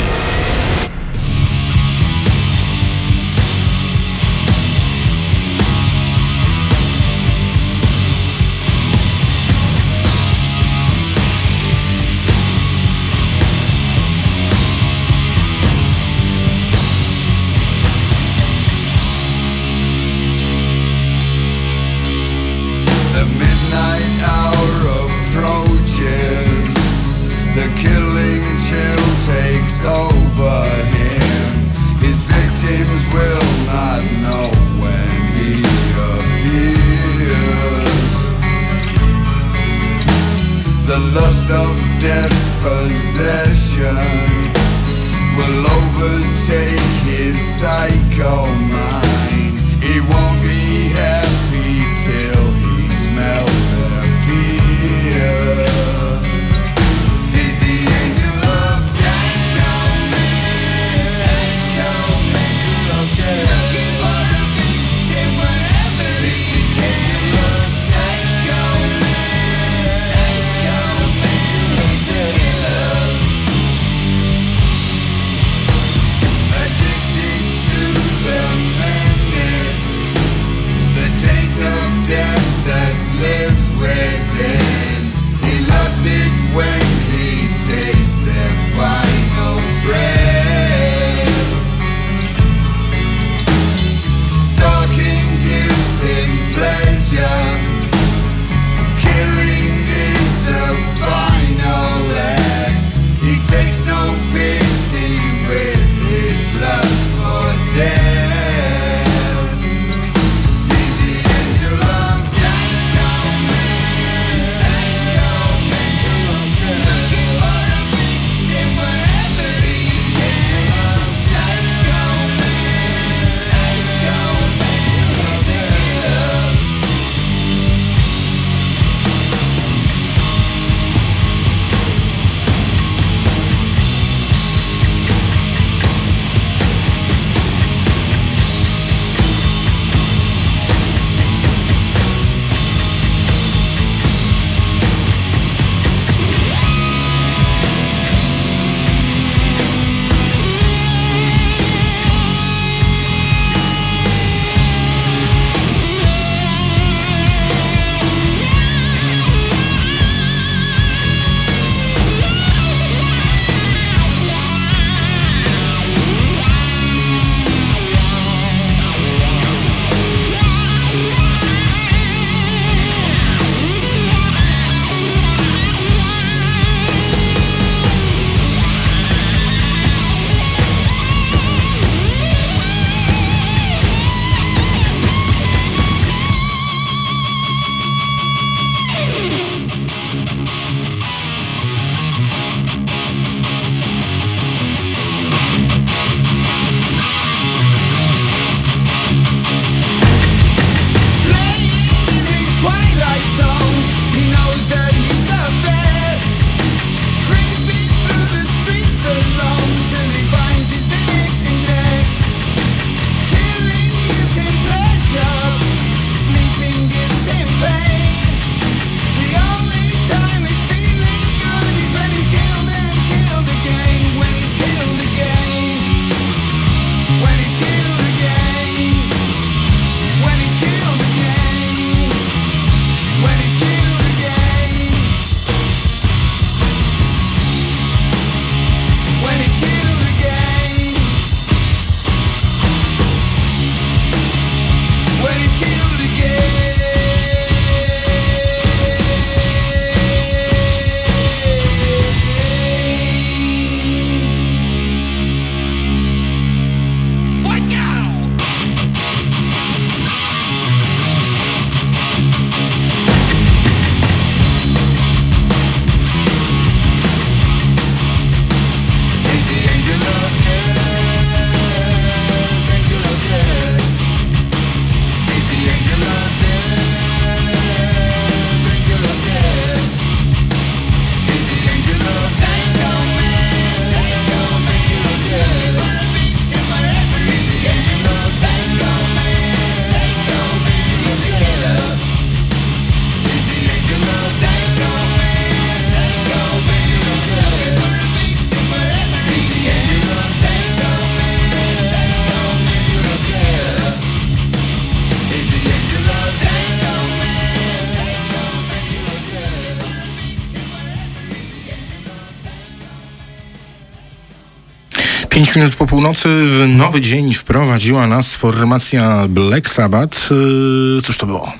5 minut po północy w nowy dzień wprowadziła nas formacja Black Sabbath. Yy, Cóż to było?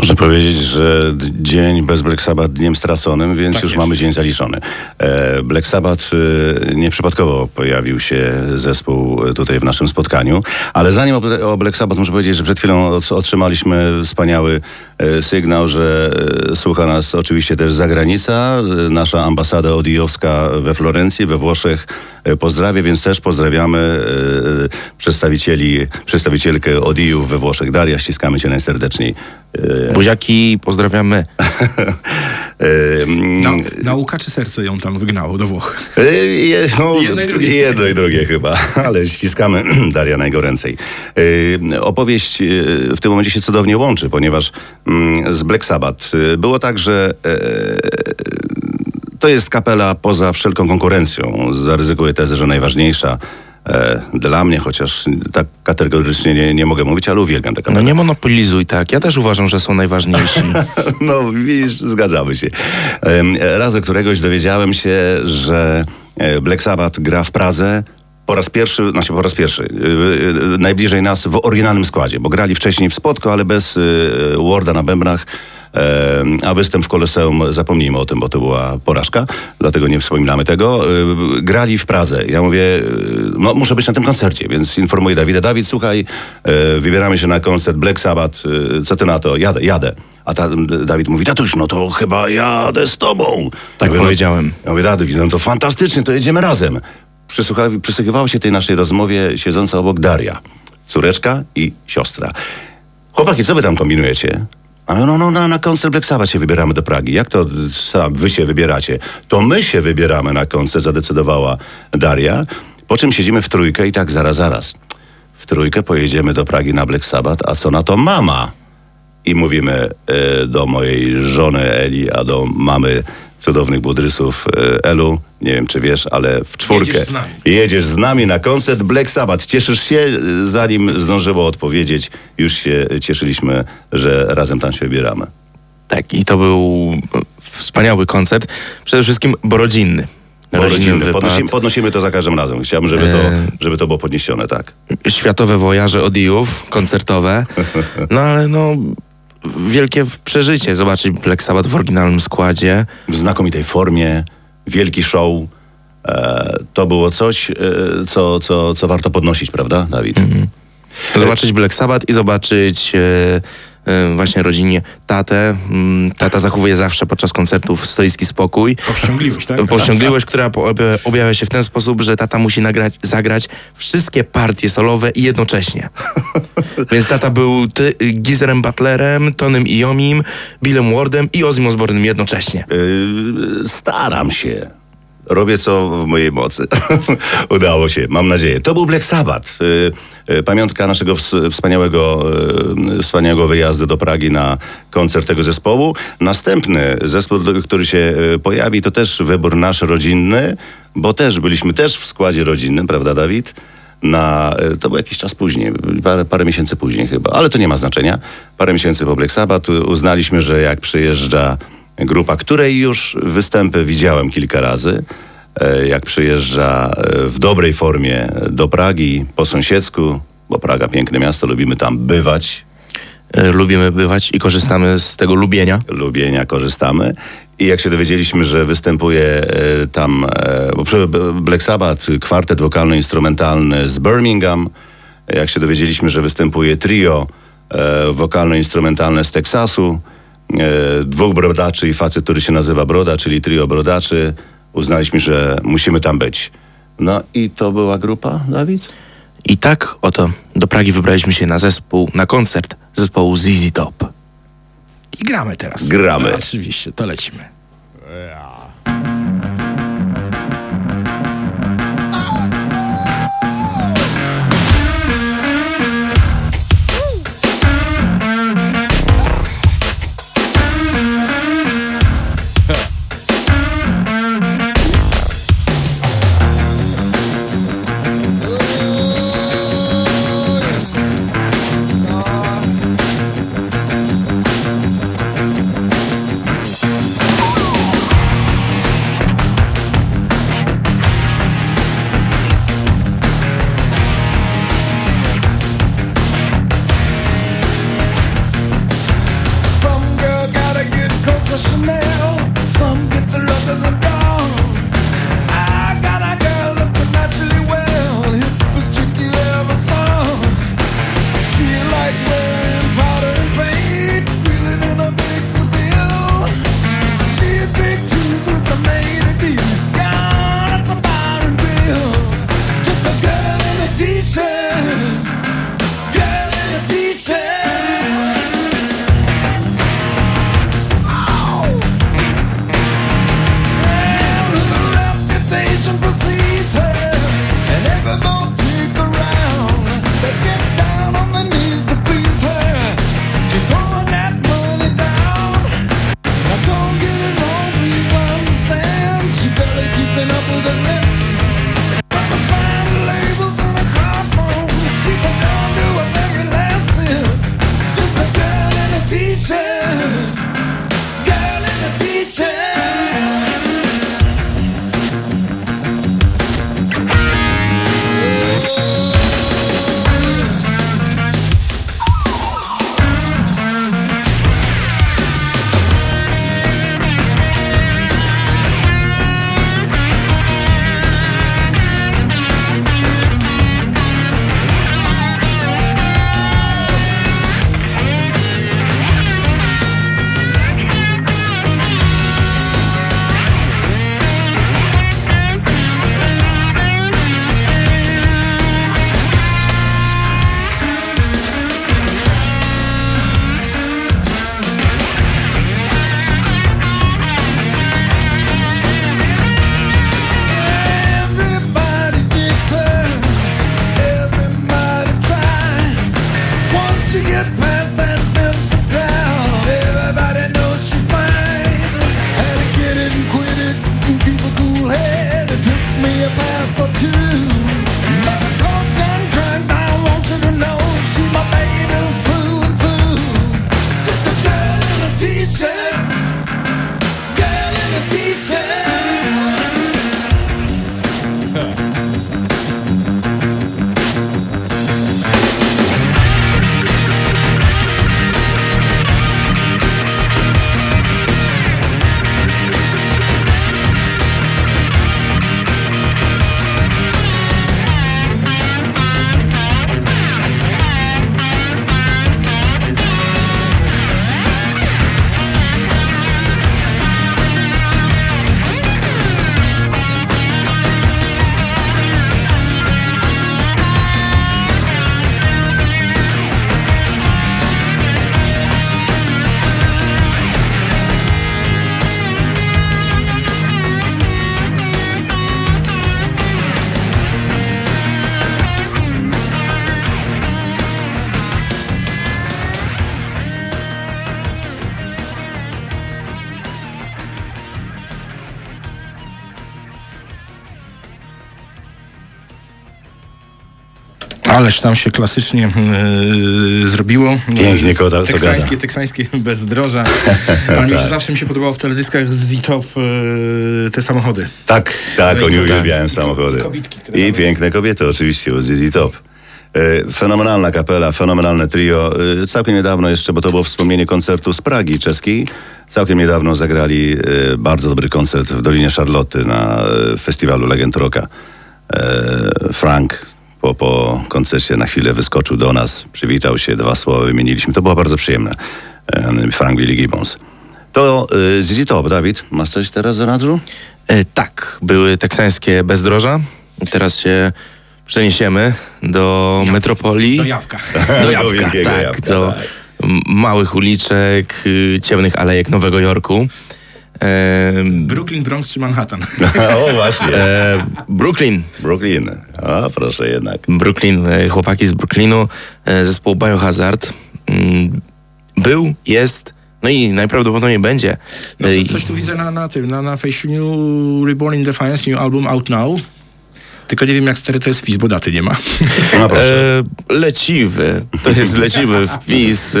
Można powiedzieć, że dzień bez Black Sabbath dniem straconym, więc Tak już jest. mamy dzień zaliczony. E, Black Sabbath e, nieprzypadkowo pojawił się zespół e, tutaj w naszym spotkaniu, ale zanim o, Black Sabbath muszę powiedzieć, że przed chwilą otrzymaliśmy wspaniały sygnał, że słucha nas oczywiście też zagranica. Nasza ambasada odijowska we Florencji, we Włoszech pozdrawia, więc też pozdrawiamy przedstawicieli, przedstawicielkę Odijów we Włoszech. Daria, ściskamy cię najserdeczniej. E, Buziaki, pozdrawiamy. (laughs) E, Na, nauka czy serce ją tam wygnało do Włoch? E, Je, no, Jedno i drugie. Jedno i drugie chyba, (laughs) ale ściskamy (clears throat) Daria najgoręcej. Opowieść w tym momencie się cudownie łączy, ponieważ mm, z Black Sabbath było tak, że to jest kapela poza wszelką konkurencją. Zaryzykuję tezę, że najważniejsza dla mnie, chociaż tak kategorycznie nie, nie mogę mówić, ale uwielbiam tę kapelę. No nie monopolizuj tak. Ja też uważam, że są najważniejsi. (laughs) No widzisz, zgadzamy się. Em, Raz któregoś dowiedziałem się, że e, Black Sabbath gra w Pradze po raz pierwszy, znaczy po raz pierwszy, najbliżej nas w oryginalnym składzie, bo grali wcześniej w Spotko, ale bez Warda na bębnach. A występ w Koloseum, zapomnijmy o tym, bo to była porażka, dlatego nie wspominamy tego. Grali w Pradze. Ja mówię, no muszę być na tym koncercie, więc informuję Dawida. Dawid, słuchaj, wybieramy się na koncert Black Sabbath, co ty na to? Jadę, jadę. A ta, Dawid mówi, tatuś, no to chyba jadę z tobą. Tak ja mówię, powiedziałem. No, ja mówię, Dawid, no to fantastycznie, to jedziemy razem. Przysłuchiwała się tej naszej rozmowie siedząca obok Daria, córeczka i siostra. Chłopaki, co wy tam kombinujecie? A no, no, no, na koncert Black Sabbath się wybieramy do Pragi. Jak to sam wy się wybieracie? To my się wybieramy na koncert, zadecydowała Daria. Po czym siedzimy w trójkę i tak zaraz, zaraz. W trójkę pojedziemy do Pragi na Black Sabbath, a co na to mama? I mówimy e, do mojej żony Eli, a do mamy cudownych budrysów e, Elu, nie wiem czy wiesz, ale w czwórkę Jedziesz z nami. jedziesz z nami na koncert Black Sabbath. Cieszysz się? E, Zanim zdążyło odpowiedzieć, już się cieszyliśmy, że razem tam się wybieramy. Tak, i to był wspaniały koncert. Przede wszystkim bo rodzinny. Podnosimy, podnosimy to za każdym razem. Chciałbym, żeby to, żeby to było podniesione, tak. Światowe wojaże odijów, koncertowe. No ale no, wielkie przeżycie zobaczyć Black Sabbath w oryginalnym składzie. w znakomitej formie, wielki show. E, to było coś, e, co, co, co warto podnosić, prawda, Dawid? Zobaczyć Black Sabbath i zobaczyć e, e, właśnie rodzinnie tatę. Mm, Tata zachowuje zawsze podczas koncertów stoicki spokój. Powściągliwość, tak? Powściągliwość, która objawia się w ten sposób, że tata musi nagrać, zagrać wszystkie partie solowe i jednocześnie. (laughs) Więc tata był ty, Gizerem Butlerem, Tonym Iomim, Billem Wardem i Ozzy Osbournem jednocześnie. Yy, staram się. Robię co w mojej mocy. (laughs) Udało się, mam nadzieję. To był Black Sabbath. Yy, yy, pamiątka naszego ws- wspaniałego, yy, wspaniałego wyjazdu do Pragi na koncert tego zespołu. Następny zespół, który się pojawi, to też wybór nasz rodzinny, bo też byliśmy też w składzie rodzinnym, prawda Dawid? na, to był jakiś czas później, parę, parę miesięcy później chyba, ale to nie ma znaczenia. Parę miesięcy po Black Sabbath uznaliśmy, że jak przyjeżdża grupa, której już występy widziałem kilka razy, e, jak przyjeżdża e, w dobrej formie do Pragi, po sąsiedzku, bo Praga piękne miasto, lubimy tam bywać, E, Lubimy bywać i korzystamy z tego lubienia. lubienia korzystamy. I jak się dowiedzieliśmy, że występuje tam bo Black Sabbath, kwartet wokalno-instrumentalny z Birmingham, jak się dowiedzieliśmy, że występuje trio wokalno-instrumentalne z Teksasu, dwóch brodaczy i facet, który się nazywa Broda, czyli trio brodaczy, uznaliśmy, że musimy tam być. No i to była grupa, Dawid? I tak oto do Pragi wybraliśmy się na zespół, na koncert zespołu ZZ Top. I gramy teraz. Gramy. No, oczywiście, to lecimy. Ależ tam się klasycznie yy, zrobiło. Pięknie koda- to Teksańskie, gada. teksańskie (laughs) bezdroża. (laughs) Pamiętam, Tak. zawsze mi się podobało w teledyskach z Z-Top yy, te samochody. Tak, tak, No oni tak. uwielbiają samochody. Kobitki, I piękne kobiety oczywiście, u ZZ Top. E, Fenomenalna kapela, fenomenalne trio. E, Całkiem niedawno jeszcze, bo to było wspomnienie koncertu z Pragi czeskiej, całkiem niedawno zagrali bardzo dobry koncert w Dolinie Charlotte na festiwalu Legend Rocka. Frank po, po koncercie na chwilę wyskoczył do nas, przywitał się, dwa słowa wymieniliśmy. To było bardzo przyjemne. E, Frank Billy Gibbons. To e, ZZ Top, Dawid, masz coś teraz za nadrzu? E, tak, były teksańskie bezdroża. Teraz się przeniesiemy do metropolii. Do jabłka. (laughs) Do (laughs) Do tak. jabłka, do tak. m- małych uliczek, y, ciemnych alejek Nowego Jorku. E, Brooklyn, Bronx czy Manhattan? (laughs) o właśnie. e, Brooklyn. Brooklyn. A, proszę jednak. Brooklyn, e, chłopaki z Brooklynu, e, zespół Biohazard. Mm, Był, jest, no i najprawdopodobniej będzie. No, co, coś tu widzę na, na tym, na, na New Reborn in Defiance, New Album Out Now. Tylko nie wiem jak stary to jest wpis, bo daty nie ma. No proszę. E, leciwy. To jest leciwy wpis. E,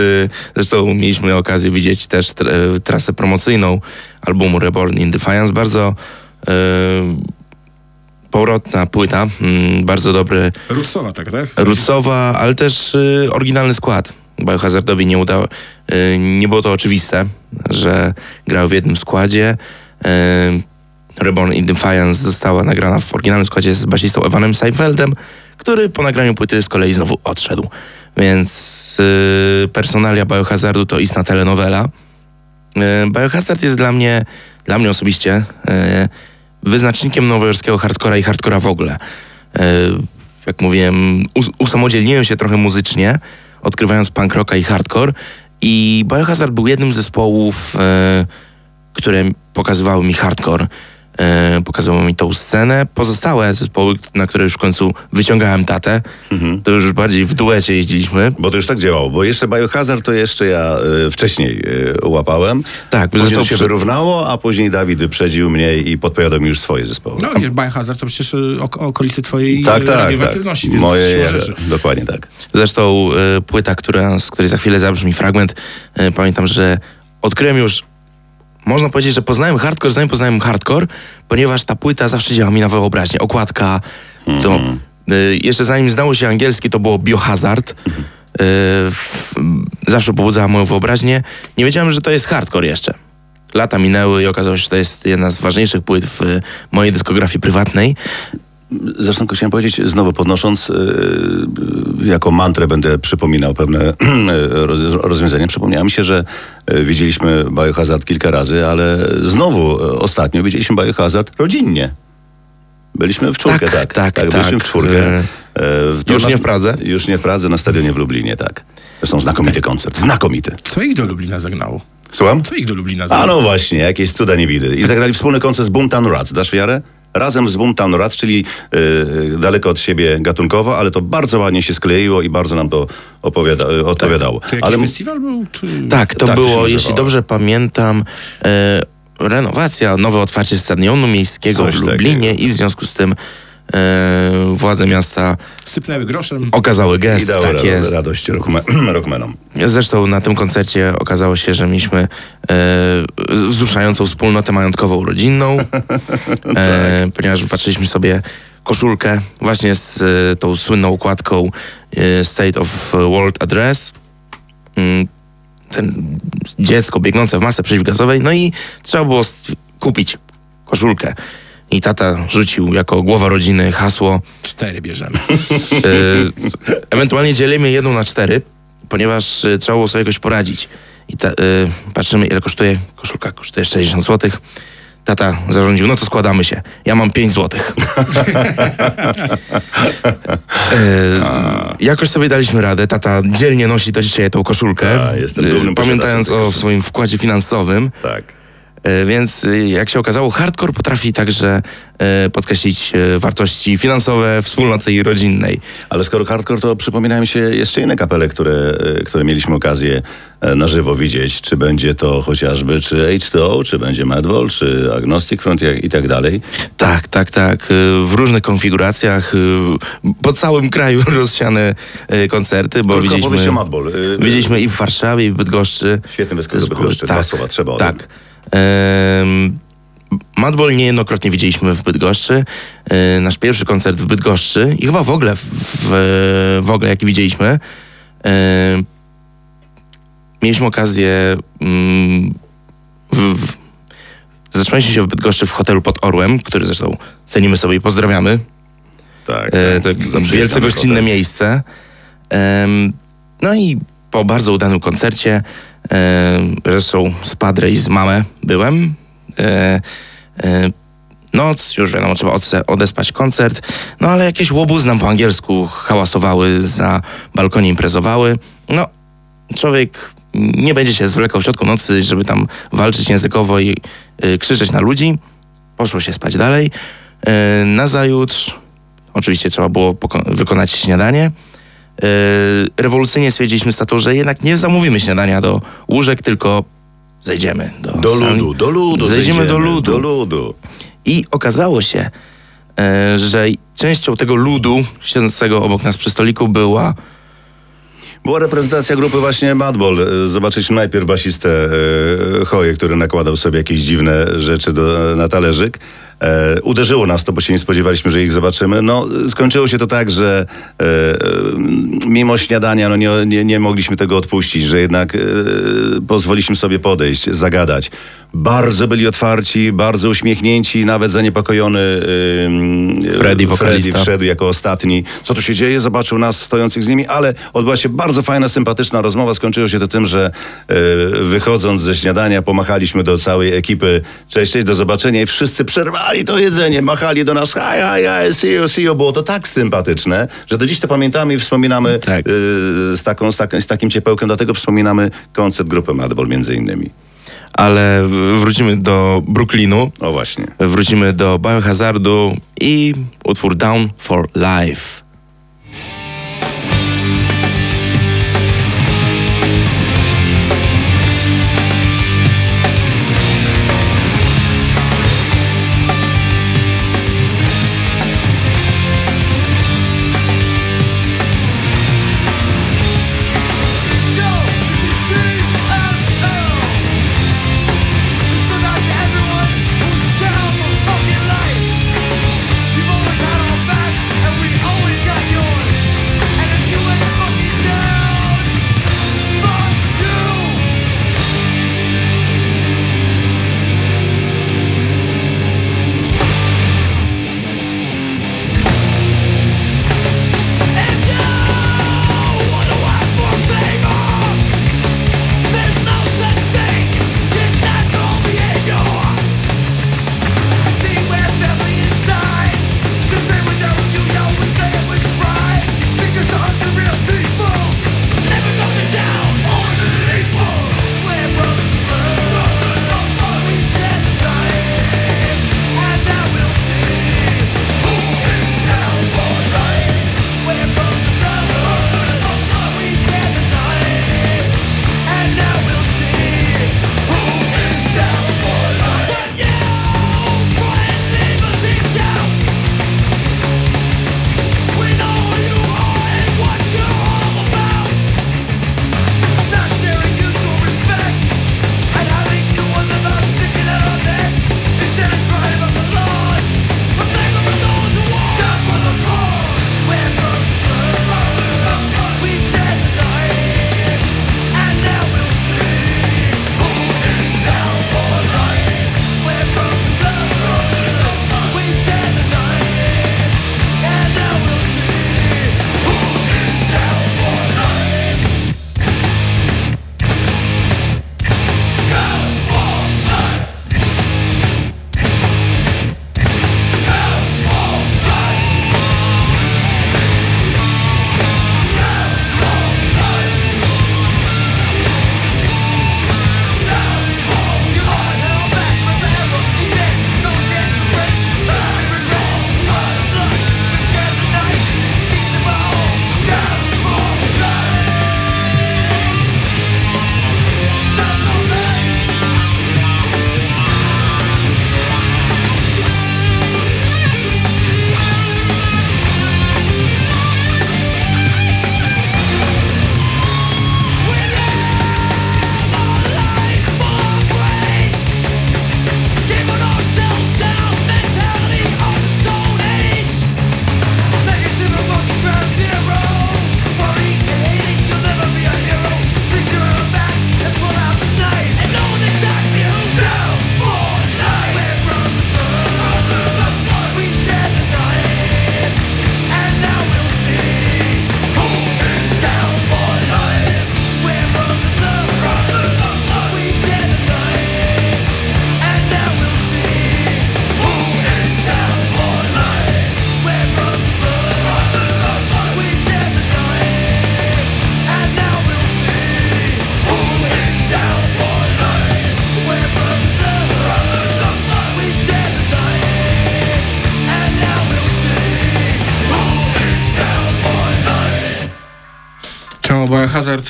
Zresztą mieliśmy okazję widzieć też e, trasę promocyjną albumu Reborn in Defiance. Bardzo e, powrotna płyta. Mm, bardzo dobry Rutsowa, tak, tak? Roots-owa, ale też y, oryginalny skład. Biohazardowi nie udało, y, nie było to oczywiste, że grał w jednym składzie. Y, Reborn in Defiance została nagrana w oryginalnym składzie z basistą Evanem Seinfeldem, który po nagraniu płyty z kolei znowu odszedł. Więc y, personalia Biohazardu to istna telenowela. Y, Biohazard jest dla mnie, dla mnie osobiście, y, wyznacznikiem nowojorskiego hardcora i hardcora w ogóle. Y, jak mówiłem, us- usamodzielniłem się trochę muzycznie, odkrywając punk rocka i hardcore. I Biohazard był jednym z zespołów, e, które pokazywały mi hardcore. E, pokazywały mi tą scenę. Pozostałe zespoły, na które już w końcu wyciągałem tatę, to już bardziej w duecie jeździliśmy. Bo to już tak działało, bo jeszcze Biohazard to jeszcze ja y, wcześniej y, łapałem. Tak, Później zresztą to się wyrównało, a później Dawid wyprzedził mnie i podpowiadał mi już swoje zespoły. No wiesz, Biohazard to przecież y, ok okolice twojej tak, y, tak, tak. Moje, dokładnie tak. Zresztą e, płyta, która, z której za chwilę zabrzmi fragment, e, pamiętam, że odkryłem już, można powiedzieć, że poznałem hardcore, zanim poznałem hardcore, ponieważ ta płyta zawsze działa mi na wyobraźnię. Okładka, to e, jeszcze zanim znało się angielski, to było biohazard. E, w- zawsze pobudzała moją wyobraźnię. Nie wiedziałem, że to jest hardcore jeszcze. Lata minęły i okazało się, że to jest jedna z ważniejszych płyt w mojej dyskografii prywatnej. Zresztą chciałem powiedzieć, znowu podnosząc, y, y, jako mantrę będę przypominał pewne (clears throat) roz, rozwiązania. Przypomniałem się, że widzieliśmy Biohazard kilka razy, ale znowu ostatnio widzieliśmy Biohazard rodzinnie. Byliśmy w czwórkę, Tak, tak. tak, byliśmy tak. w czwórkę. E, E, w- to już nas- nie w Pradze? Już nie w Pradze, na stadionie w Lublinie, tak. Zresztą znakomity koncert, znakomity. Co ich do Lublina zagnało? Słucham? Co ich do Lublina A zagnało? no właśnie, jakieś cuda nie widzę. I zagrali wspólny koncert z Boomtown Rats. Dasz wiarę? Razem z Boomtown Rats, czyli e, daleko od siebie gatunkowo, ale to bardzo ładnie się skleiło i bardzo nam to opowiada, e, odpowiadało. To jakiś ale festiwal był? Czy... Tak, to Tak to było, nazywało. jeśli dobrze pamiętam, e, renowacja, nowe otwarcie stadionu miejskiego Coś w Lublinie i w związku z tym władze miasta Sypnęły groszem. okazały i gest. dało Tak ra- jest. radość rockme- (clears throat) rockmanom. Zresztą na tym koncercie okazało się, że mieliśmy e, wzruszającą wspólnotę majątkową rodzinną, (laughs) e, ponieważ patrzyliśmy sobie koszulkę właśnie z e, tą słynną układką e, State of World Address. Mm, ten dziecko biegnące w masę przeciwgazowej, no i trzeba było kupić koszulkę. I tata rzucił jako głowa rodziny hasło Cztery bierzemy. E, ewentualnie dzielimy jedną na cztery, ponieważ e, trzeba było sobie jakoś poradzić. I ta, e, patrzymy, ile kosztuje. Koszulka kosztuje 60 zł. Tata zarządził, no to składamy się. Ja mam 5 zł. e, jakoś sobie daliśmy radę. Tata dzielnie nosi do dzisiaj tą koszulkę. A, jestem dumnym Pamiętając tej o swoim wkładzie finansowym. Tak. E, Więc y, jak się okazało, hardcore potrafi także e, podkreślić e, wartości finansowe wspólnoty i rodzinnej. Ale skoro hardcore, to przypominają mi się jeszcze inne kapele, które, e, które mieliśmy okazję e, na żywo widzieć. Czy będzie to chociażby czy H2O, czy będzie Madball, czy Agnostic Front i, tak dalej. Tak, tak, tak. W różnych konfiguracjach, po całym kraju (laughs) rozsiane koncerty, bo Krótko widzieliśmy, o Madball. Widzieliśmy i w Warszawie, i w Bydgoszczy. Świetny wyskok do Bydgoszczy. Dwa słowa trzeba Tak. Madball niejednokrotnie widzieliśmy w Bydgoszczy. E, nasz pierwszy koncert w Bydgoszczy i chyba w ogóle, w, w, ogóle jaki widzieliśmy. Mieliśmy okazję mm, w, w, zatrzymaliśmy się w Bydgoszczy w hotelu pod Orłem, który zresztą cenimy sobie i pozdrawiamy. Tak, E, to tak. Za wielce gościnne hotel. miejsce. No i po bardzo udanym koncercie, em, zresztą z Padre i z Mamę byłem. E, e, noc, już wiadomo, trzeba odespać koncert, no ale jakieś łobuzy nam po angielsku hałasowały, za balkonie imprezowały. No, człowiek nie będzie się zwlekał w środku nocy, żeby tam walczyć językowo i krzyczeć na ludzi. Poszło się spać dalej. E, nazajutrz Oczywiście trzeba było wykonać śniadanie. Yy, rewolucyjnie stwierdziliśmy z tatą, że jednak nie zamówimy śniadania do łóżek, tylko zejdziemy do, Do ludu, do ludu. Zejdziemy do ludu. Do ludu. I okazało się, e, że częścią tego ludu siedzącego obok nas przy stoliku była Była reprezentacja grupy właśnie Madball. E, Zobaczyliśmy najpierw basistę e, Choje, który nakładał sobie jakieś dziwne rzeczy do, na talerzyk. E, uderzyło nas to, bo się nie spodziewaliśmy, że ich zobaczymy. No, skończyło się to tak, że e, e, mimo śniadania no nie, nie, nie mogliśmy tego odpuścić, że jednak e, pozwoliliśmy sobie podejść, zagadać. Bardzo byli otwarci, bardzo uśmiechnięci, nawet zaniepokojony e, Freddy. Freddy wszedł jako ostatni. Co tu się dzieje? Zobaczył nas stojących z nimi, ale odbyła się bardzo fajna, sympatyczna rozmowa. Skończyło się to tym, że e, wychodząc ze śniadania pomachaliśmy do całej ekipy. Cześć, cześć, do zobaczenia i wszyscy przerwali to jedzenie, machali do nas hi, hi, hi, see you, see you. Było to tak sympatyczne, że do dziś to pamiętamy i wspominamy Tak. e, z, taką, z, taką, z takim ciepełkiem. Dlatego wspominamy koncert grupy Madball między innymi. ale wrócimy do Brooklynu, O właśnie. wrócimy do Biohazardu i utwór Down for Life.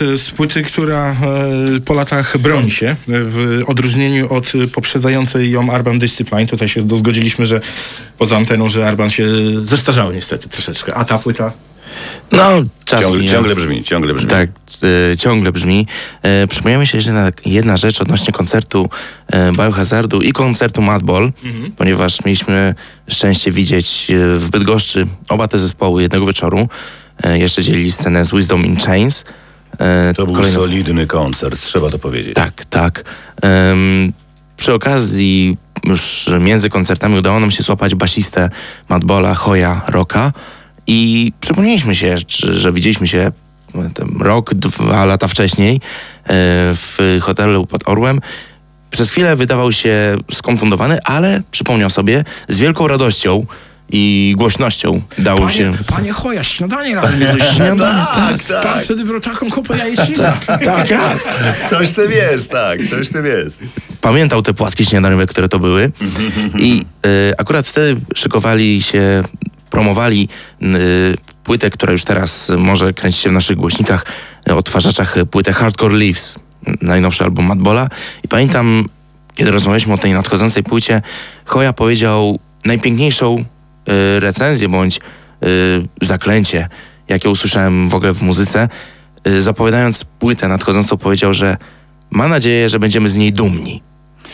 E, z płyty, która e, po latach broni się w odróżnieniu od e, poprzedzającej ją Urban Discipline. Tutaj się dozgodziliśmy, że poza anteną, że Urban się zestarzały niestety troszeczkę. A ta płyta? No, czas Ciągle, ciągle brzmi, ciągle brzmi. Tak, e, ciągle brzmi. E, przypomniała mi się jedna, jedna rzecz odnośnie koncertu e, Biohazardu i koncertu Madball, ponieważ mieliśmy szczęście widzieć e, w Bydgoszczy oba te zespoły jednego wieczoru. E, jeszcze dzielili scenę z Wisdom in Chains. E, To był kolejno- solidny koncert, trzeba to powiedzieć. Tak, tak. Em, przy okazji już między koncertami udało nam się złapać basistę Madbola, Hoya, Rocka i przypomnieliśmy się, że, widzieliśmy się rok, dwa lata wcześniej e, w hotelu pod Orłem. Przez chwilę wydawał się skonfundowany, ale przypomniał sobie z wielką radością i głośnością dało Panie, się... panie Choja, śniadanie razem (laughs) jedliśmy. Śniadanie, tak, Pan tak. wtedy brał taką kopę jajecznicę. Tak, jest. (laughs) Coś w tym jest, tak, coś w tym jest. pamiętał te płatki śniadaniowe, które to były. (laughs) I y, akurat wtedy szykowali się, promowali y, płytę, która już teraz może kręcić się w naszych głośnikach, y, odtwarzaczach płytę Hardcore Leaves, najnowszy album Madbola. I pamiętam, kiedy rozmawialiśmy o tej nadchodzącej płycie, Hoja powiedział najpiękniejszą recenzję bądź y, zaklęcie, jakie usłyszałem w ogóle w muzyce. Y, zapowiadając płytę nadchodzącą powiedział, że ma nadzieję, że będziemy z niej dumni.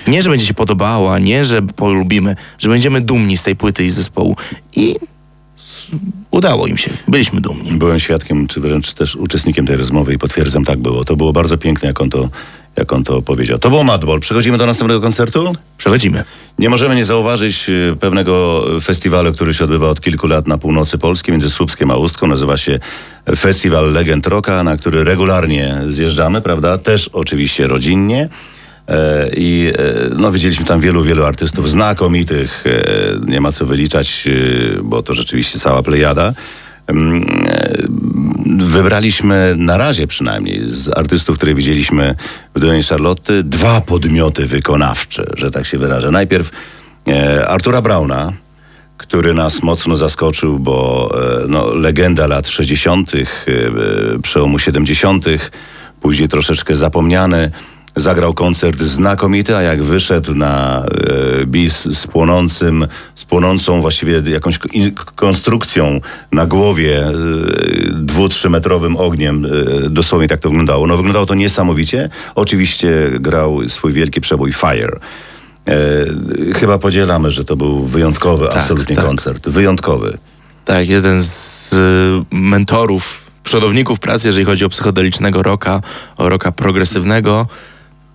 Nie, że będzie się podobała, nie, że polubimy, że będziemy dumni z tej płyty i z zespołu. I udało im się. Byliśmy dumni. Byłem świadkiem, czy wręcz też uczestnikiem tej rozmowy i potwierdzam, tak było. To było bardzo piękne, jak on to, jak on to powiedział. To był Madball. Przechodzimy do następnego koncertu? Przechodzimy. Nie możemy nie zauważyć y, pewnego festiwalu, który się odbywa od kilku lat na północy Polski, między Słupskiem a Ustką. Nazywa się Festiwal Legend Rocka, na który regularnie zjeżdżamy, prawda? Też oczywiście rodzinnie. E, I e, no, widzieliśmy tam wielu, wielu artystów znakomitych. E, nie ma co wyliczać, e, bo to rzeczywiście cała plejada. Wybraliśmy na razie przynajmniej z artystów, które widzieliśmy w Dolinie Charlotte, dwa podmioty wykonawcze, że tak się wyrażę. Najpierw e, Artura Brauna, który nas mocno zaskoczył, bo e, no, legenda lat 60., e, przełomu 70., później troszeczkę zapomniany. Zagrał koncert znakomity, a jak wyszedł na e, bis z płonącym, z płonącą właściwie jakąś konstrukcją na głowie, e, dwu, trzymetrowym ogniem, e, dosłownie tak to wyglądało. No wyglądało to niesamowicie. Oczywiście grał swój wielki przebój Fire. E, chyba podzielamy, że to był wyjątkowy absolutnie tak. koncert. Wyjątkowy. Tak, jeden z y, mentorów, przodowników pracy, jeżeli chodzi o psychodelicznego rocka, o rocka progresywnego,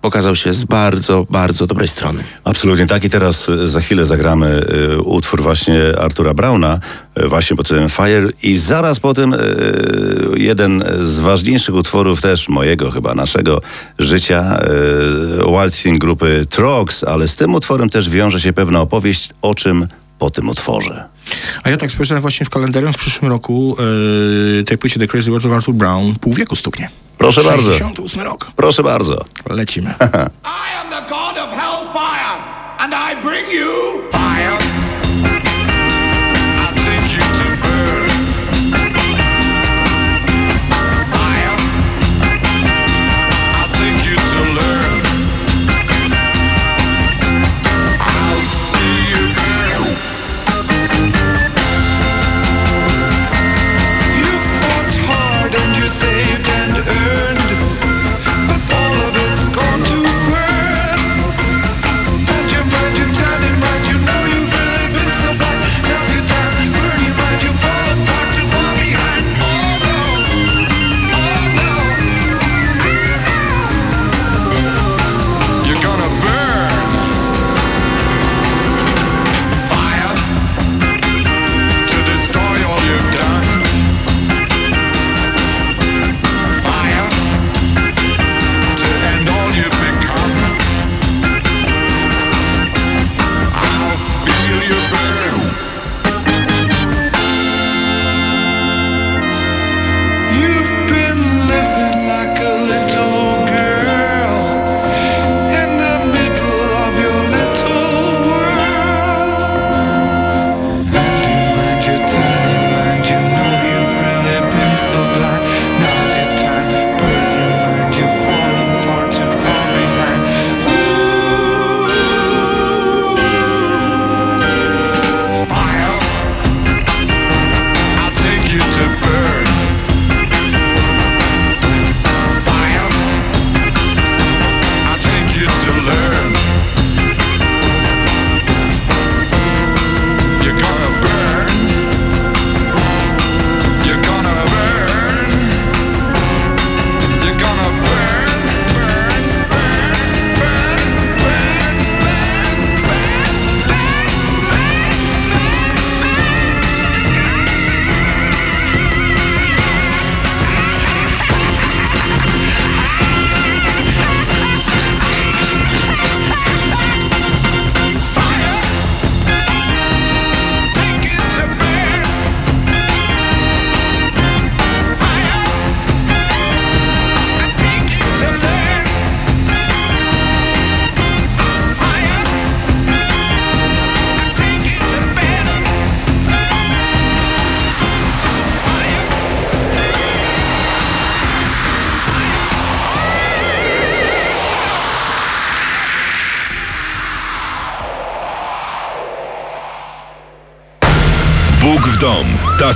pokazał się z bardzo, bardzo dobrej strony. Absolutnie tak i teraz e, za chwilę zagramy e, utwór właśnie Artura Brauna, e, właśnie pod tytułem Fire i zaraz po tym e, jeden z ważniejszych utworów też mojego chyba, naszego życia, e, Wild Thing grupy Trox, ale z tym utworem też wiąże się pewna opowieść, o czym po tym utworze. A ja tak spojrzałem właśnie w kalendarium w przyszłym roku yy, tej płycie The Crazy World of Arthur Brown pół wieku stuknie. Proszę bardzo. 68 rok. Proszę bardzo. Lecimy. (laughs) I am the god of hellfire, and I bring you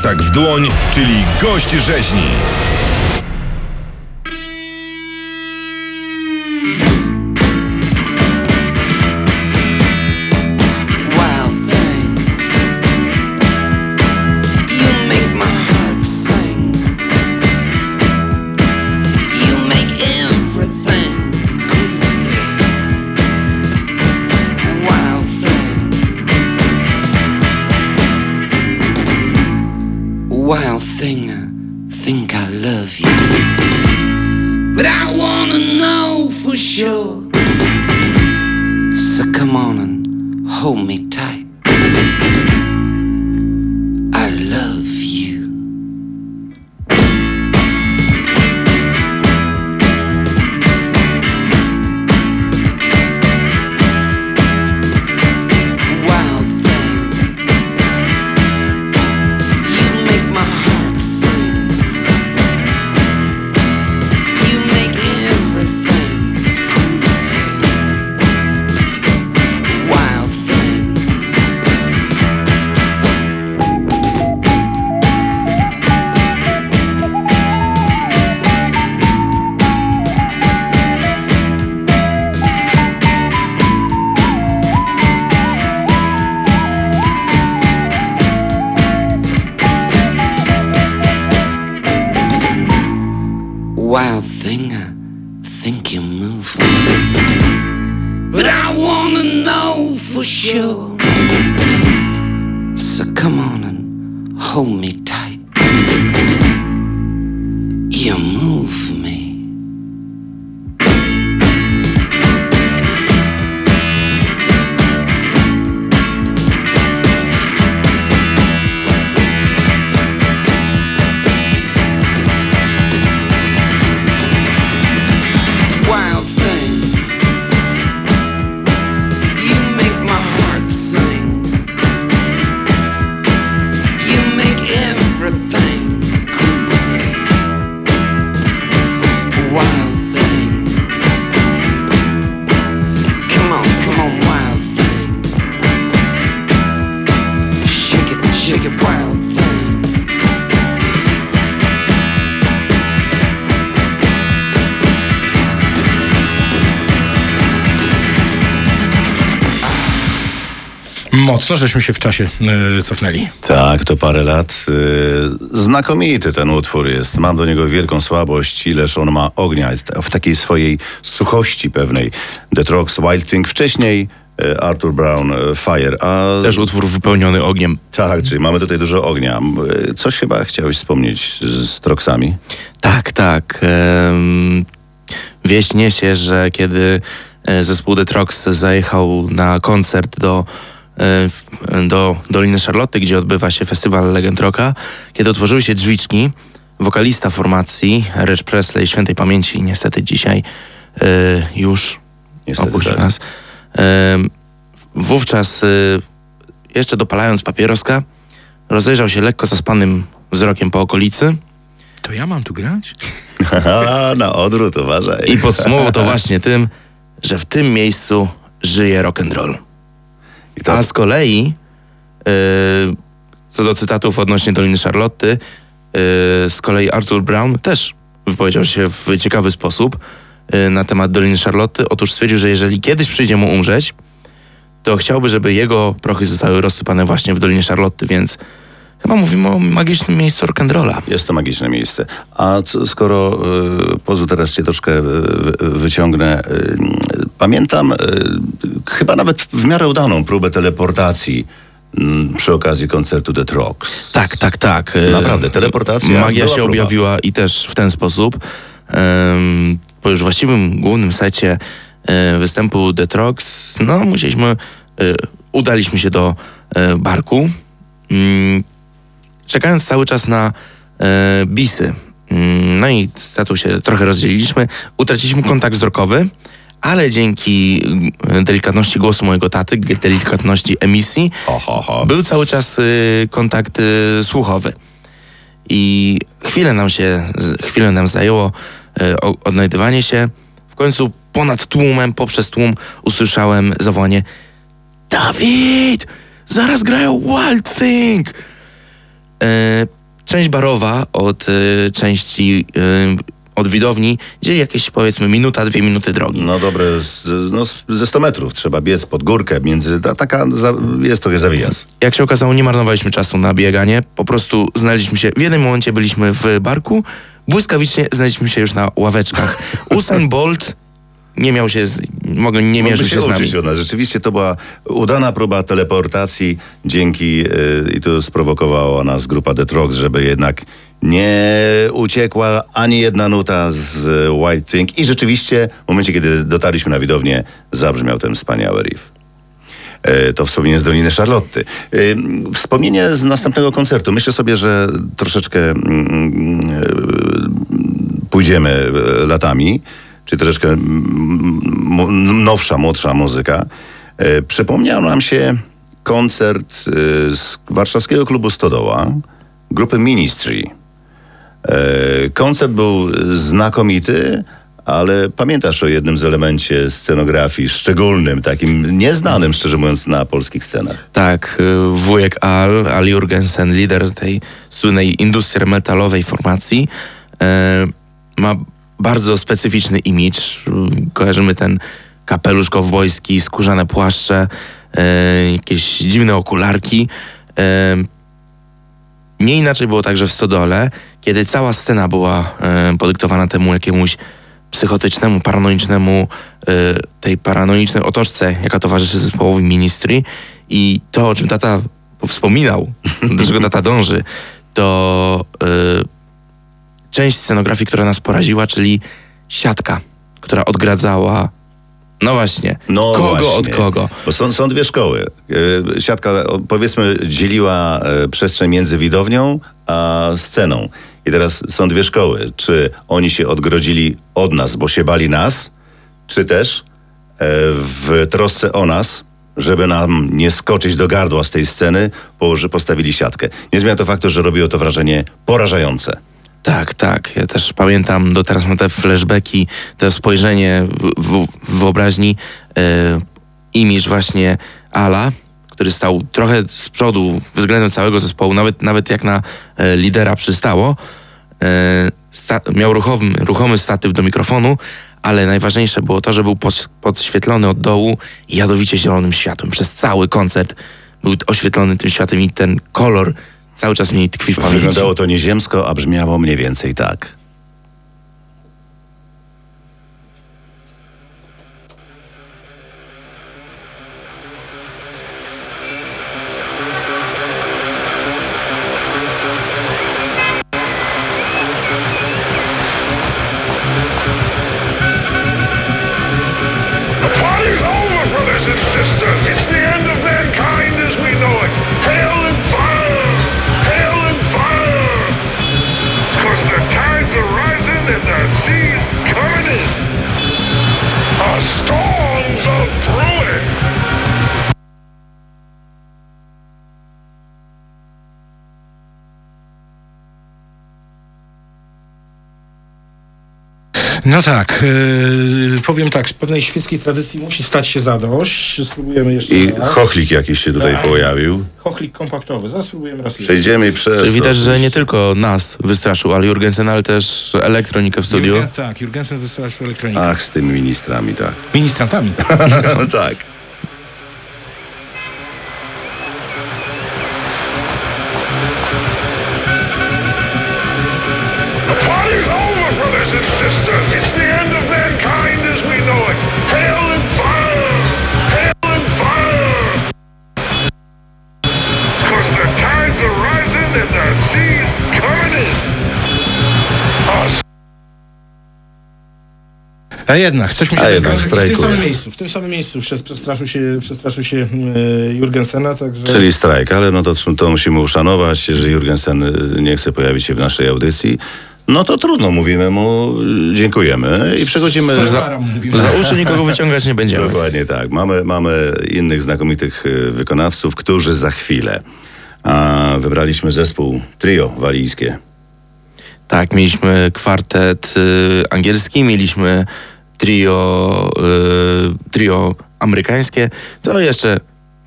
Tasak w dłoń, czyli gość rzeźni. Mocno żeśmy się w czasie e, cofnęli. Tak, to parę lat. Yy, znakomity ten utwór jest. Mam do niego wielką słabość, ileż on ma ognia w takiej swojej suchości pewnej. The Trox, Wild Thing wcześniej, yy, Arthur Brown, yy, Fire. A... Też utwór wypełniony ogniem. Tak, czyli mamy tutaj dużo ognia. Yy, Coś chyba chciałeś wspomnieć z, z Troxami? Tak, tak. Wieść niesie, że kiedy e, zespół The Trox zajechał na koncert do, e, do Doliny Charlotte, gdzie odbywa się festiwal Legend Rocka, kiedy otworzyły się drzwiczki, wokalista formacji, Reg Presley, świętej pamięci, niestety dzisiaj e, już Niestety opuścił tak. nas. Em, wówczas, e, jeszcze dopalając papieroska, rozejrzał się lekko zaspanym wzrokiem po okolicy, To ja mam tu grać? (laughs) Na odwrót, uważaj. I podsumował to (laughs) właśnie tym, że w tym miejscu żyje rock and roll. To, A z kolei, yy, co do cytatów odnośnie Doliny Charlotte, yy, z kolei Arthur Brown też wypowiedział się w ciekawy sposób yy, na temat Doliny Charlotte. Otóż stwierdził, że jeżeli kiedyś przyjdzie mu umrzeć, to chciałby, żeby jego prochy zostały rozsypane właśnie w Dolinie Charlotte, więc chyba mówimy o magicznym miejscu rock'n'rolla. Jest to magiczne miejsce. A co, skoro, y, pozwól teraz cię troszkę y, wy- wyciągnę. Y, pamiętam y, chyba nawet w miarę udaną próbę teleportacji mm, przy okazji koncertu The Trox. Tak, tak, tak. E, Naprawdę, teleportacja Magia się próba. objawiła i też w ten sposób. Po już właściwym głównym secie e, występu The Trox, no musieliśmy, udaliśmy się do barku, mm, czekając cały czas na e, bisy. Mm, No i statu się trochę rozdzieliliśmy, utraciliśmy kontakt wzrokowy, ale dzięki mm, delikatności głosu mojego taty, delikatności emisji, był cały czas y, kontakt y, słuchowy. I chwilę nam się, chwilę nam zajęło y, odnajdywanie się. W końcu ponad tłumem, poprzez tłum usłyszałem zawołanie Dawid! Zaraz grają Wild Thing! E, część barowa od e, części e, od widowni dzieli jakieś powiedzmy minuta, dwie minuty drogi. No dobre, z, no, ze 100 metrów trzeba biec pod górkę między, ta, taka za, jest trochę zawijas. Jak się okazało, nie marnowaliśmy czasu na bieganie. Po prostu znaleźliśmy się, w jednym momencie byliśmy w barku, błyskawicznie znaleźliśmy się już na ławeczkach. (laughs) Usain Bolt nie miał się, z, mogę, nie mierzył się z nami. uczyć od nas. Rzeczywiście to była udana próba teleportacji dzięki, yy, i to sprowokowała nas grupa The żeby jednak nie uciekła ani jedna nuta z White Thing i rzeczywiście w momencie, kiedy dotarliśmy na widownię, zabrzmiał ten wspaniały riff. E, To wspomnienie z Doliny Charlotty. E, Wspomnienie z następnego koncertu. Myślę sobie, że troszeczkę mm, e, pójdziemy latami, czyli troszeczkę nowsza, młodsza muzyka. E, Przypomniał nam się koncert e, z warszawskiego klubu Stodoła, grupy Ministry. E, Koncert był znakomity, ale pamiętasz o jednym z elemencie scenografii szczególnym, takim nieznanym, szczerze mówiąc, na polskich scenach. Tak, wujek Al, Al Jurgensen, lider tej słynnej industrii metalowej formacji, ma bardzo specyficzny. Y, Kojarzymy ten kapelusz kowbojski, skórzane płaszcze, e, jakieś dziwne okularki. E, nie inaczej było także w Stodole, kiedy cała scena była e, podyktowana temu jakiemuś psychotycznemu, paranoicznemu, tej paranoicznej otoczce, jaka towarzyszy zespołowi Ministry i to, o czym tata wspominał, do czego tata dąży, to część scenografii, która nas poraziła, czyli siatka, która odgradzała no właśnie. No kogo właśnie. od kogo? Bo są, są dwie szkoły. E, Siatka, powiedzmy, dzieliła e, przestrzeń między widownią a sceną. I teraz są dwie szkoły. Czy oni się odgrodzili od nas, bo się bali nas, czy też e, w trosce o nas, żeby nam nie skoczyć do gardła z tej sceny, położy, postawili siatkę. Nie zmienia to faktu, że robiło to wrażenie porażające. Tak, tak. Ja też pamiętam, do teraz mam te flashbacki, to spojrzenie w, w, w wyobraźni, image właśnie Ala, który stał trochę z przodu względem całego zespołu, nawet, nawet jak na e, lidera przystało. E, sta, miał ruchomy, ruchomy statyw do mikrofonu, ale najważniejsze było to, że był pod, podświetlony od dołu jadowicie zielonym światłem. Przez cały koncert był oświetlony tym światłem i ten kolor cały czas mi tkwi w pamięci. Wyglądało to nieziemsko, a brzmiało mniej więcej tak. No tak, yy, powiem tak, z pewnej świeckiej tradycji musi stać się zadość. Spróbujemy jeszcze I raz. chochlik jakiś się tutaj Tak. pojawił. Chochlik kompaktowy. Zaraz spróbujemy raz jeszcze. Przejdziemy i przez. Czyli to widać, że nie oczywiście. tylko nas wystraszył Al Jurgensen, ale też elektronikę w studiu. Jurgen, tak, Jurgensen wystraszył elektronikę. Ach, z tymi ministrami, tak. Ministrantami. (laughs) tak. A jednak, coś mi się A jednak w tym samym miejscu, w tym samym miejscu przez- przestraszył się, przestraszył się e, Jurgensena, także... Czyli strajk, ale no to, to musimy uszanować. Jeżeli Jurgensen nie chce pojawić się w naszej audycji, no to trudno, mówimy mu dziękujemy i przechodzimy mówimy. Za uszy (laughs) nikogo wyciągać nie będziemy. Dokładnie tak. Mamy, mamy innych znakomitych y, wykonawców, którzy za chwilę. A wybraliśmy zespół trio walijskie. Tak, mieliśmy kwartet y, angielski, mieliśmy trio, y, trio amerykańskie. To jeszcze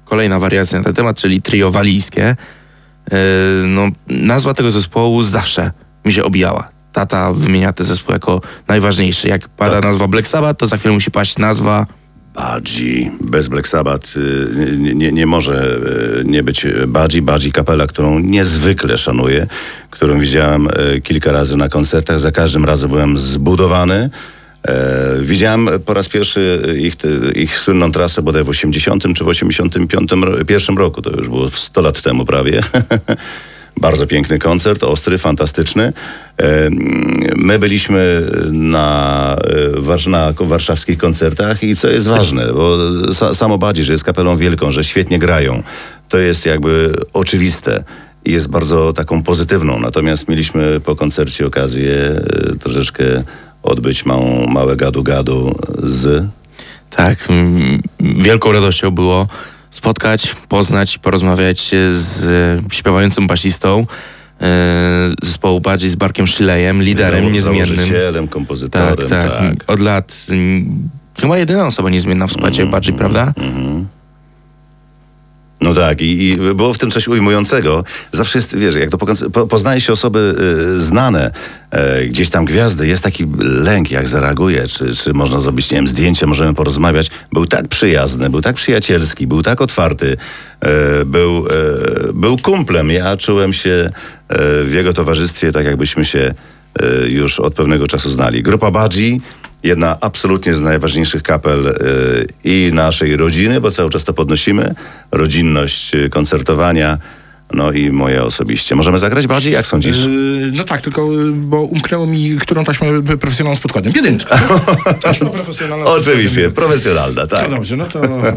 kolejna wariacja na ten temat, czyli trio walijskie. Yy, no, nazwa tego zespołu zawsze mi się obijała. Tata wymienia ten zespół jako najważniejszy. Jak pada nazwa Black Sabbath, to za chwilę musi paść nazwa Budgie. Bez Black Sabbath y, nie, nie, nie może y, nie być Budgie. Budgie kapela, którą niezwykle szanuję, którą widziałem y, kilka razy na koncertach. Za każdym razem byłem zbudowany. E, widziałem po raz pierwszy ich, ich słynną trasę bodaj w 80 czy w 85 ro- pierwszym roku. To już było 100 lat temu prawie. (laughs) Bardzo piękny koncert, ostry, fantastyczny. E, My byliśmy na, e, na warszawskich koncertach i co jest ważne, bo sa- samo bardziej, że jest kapelą wielką, że świetnie grają, to jest jakby oczywiste jest bardzo taką pozytywną. Natomiast mieliśmy po koncercie okazję troszeczkę odbyć małą, małe gadu-gadu z Tak, mm, wielką radością było spotkać, poznać, porozmawiać z e, śpiewającym basistą e, zespołu Budgie z Barkiem Szylejem, liderem zało- niezmiennym. założycielem, kompozytorem. Tak, tak, tak. Od lat mm, chyba jedyna osoba niezmienna w składzie Budgie, prawda? Mhm. No tak, i, i było w tym coś ujmującego. Zawsze jest, wiesz, jak to po, poznaje się osoby y, znane, e, gdzieś tam gwiazdy, jest taki lęk, jak zareaguje, czy, czy można zrobić, nie wiem, zdjęcie, możemy porozmawiać. Był tak przyjazny, był tak przyjacielski, był tak otwarty, e, był, e, był kumplem. Ja czułem się w jego towarzystwie tak, jakbyśmy się już od pewnego czasu znali. Grupa Badzi, jedna absolutnie z najważniejszych kapel e, i naszej rodziny, bo cały czas to podnosimy, rodzinność e, koncertowania, no i moje osobiście. Możemy zagrać bardziej? Jak sądzisz? Yy, No tak, tylko bo umknęło mi, którą taśmę profesjonalną z podkładem. Jedyneczka. (laughs) Taśma profesjonalna. Oczywiście, profesjonalna, tak. No dobrze, no to e,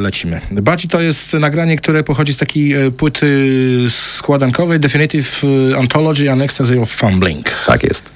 lecimy. Badzi to jest nagranie, które pochodzi z takiej płyty składankowej Definitive Anthology and Ecstasy of Fumbling. Tak jest.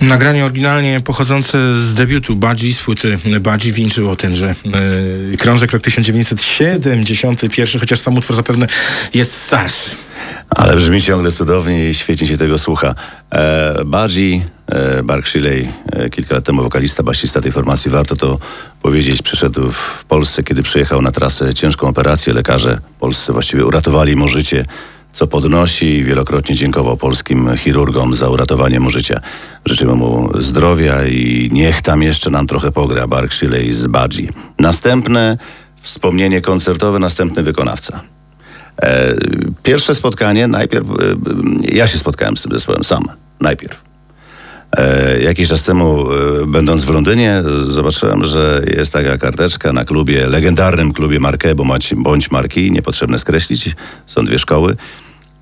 Nagranie oryginalnie pochodzące z debiutu Budgie z płyty Budgie wieńczyło tenże e, krążek rok 1971, chociaż sam utwór zapewne jest starszy. Ale brzmi ciągle cudownie i świetnie się tego słucha. E, Budgie, e, Bark Shilley, e, kilka lat temu wokalista, basista tej formacji, warto to powiedzieć, przyszedł w Polsce, kiedy przyjechał na trasę ciężką operację. Lekarze polscy właściwie uratowali mu życie, co podnosi i wielokrotnie dziękował polskim chirurgom za uratowanie mu życia. Życzymy mu zdrowia i niech tam jeszcze nam trochę pogra Bark Shilley z Budgie. Następne wspomnienie koncertowe, następny wykonawca. E, Pierwsze spotkanie, najpierw e, ja się spotkałem z tym zespołem sam, najpierw. E, Jakiś czas temu, e, będąc w Londynie, zobaczyłem, że jest taka karteczka na klubie, legendarnym klubie Marquet, bądź Marquis, niepotrzebne skreślić, są dwie szkoły.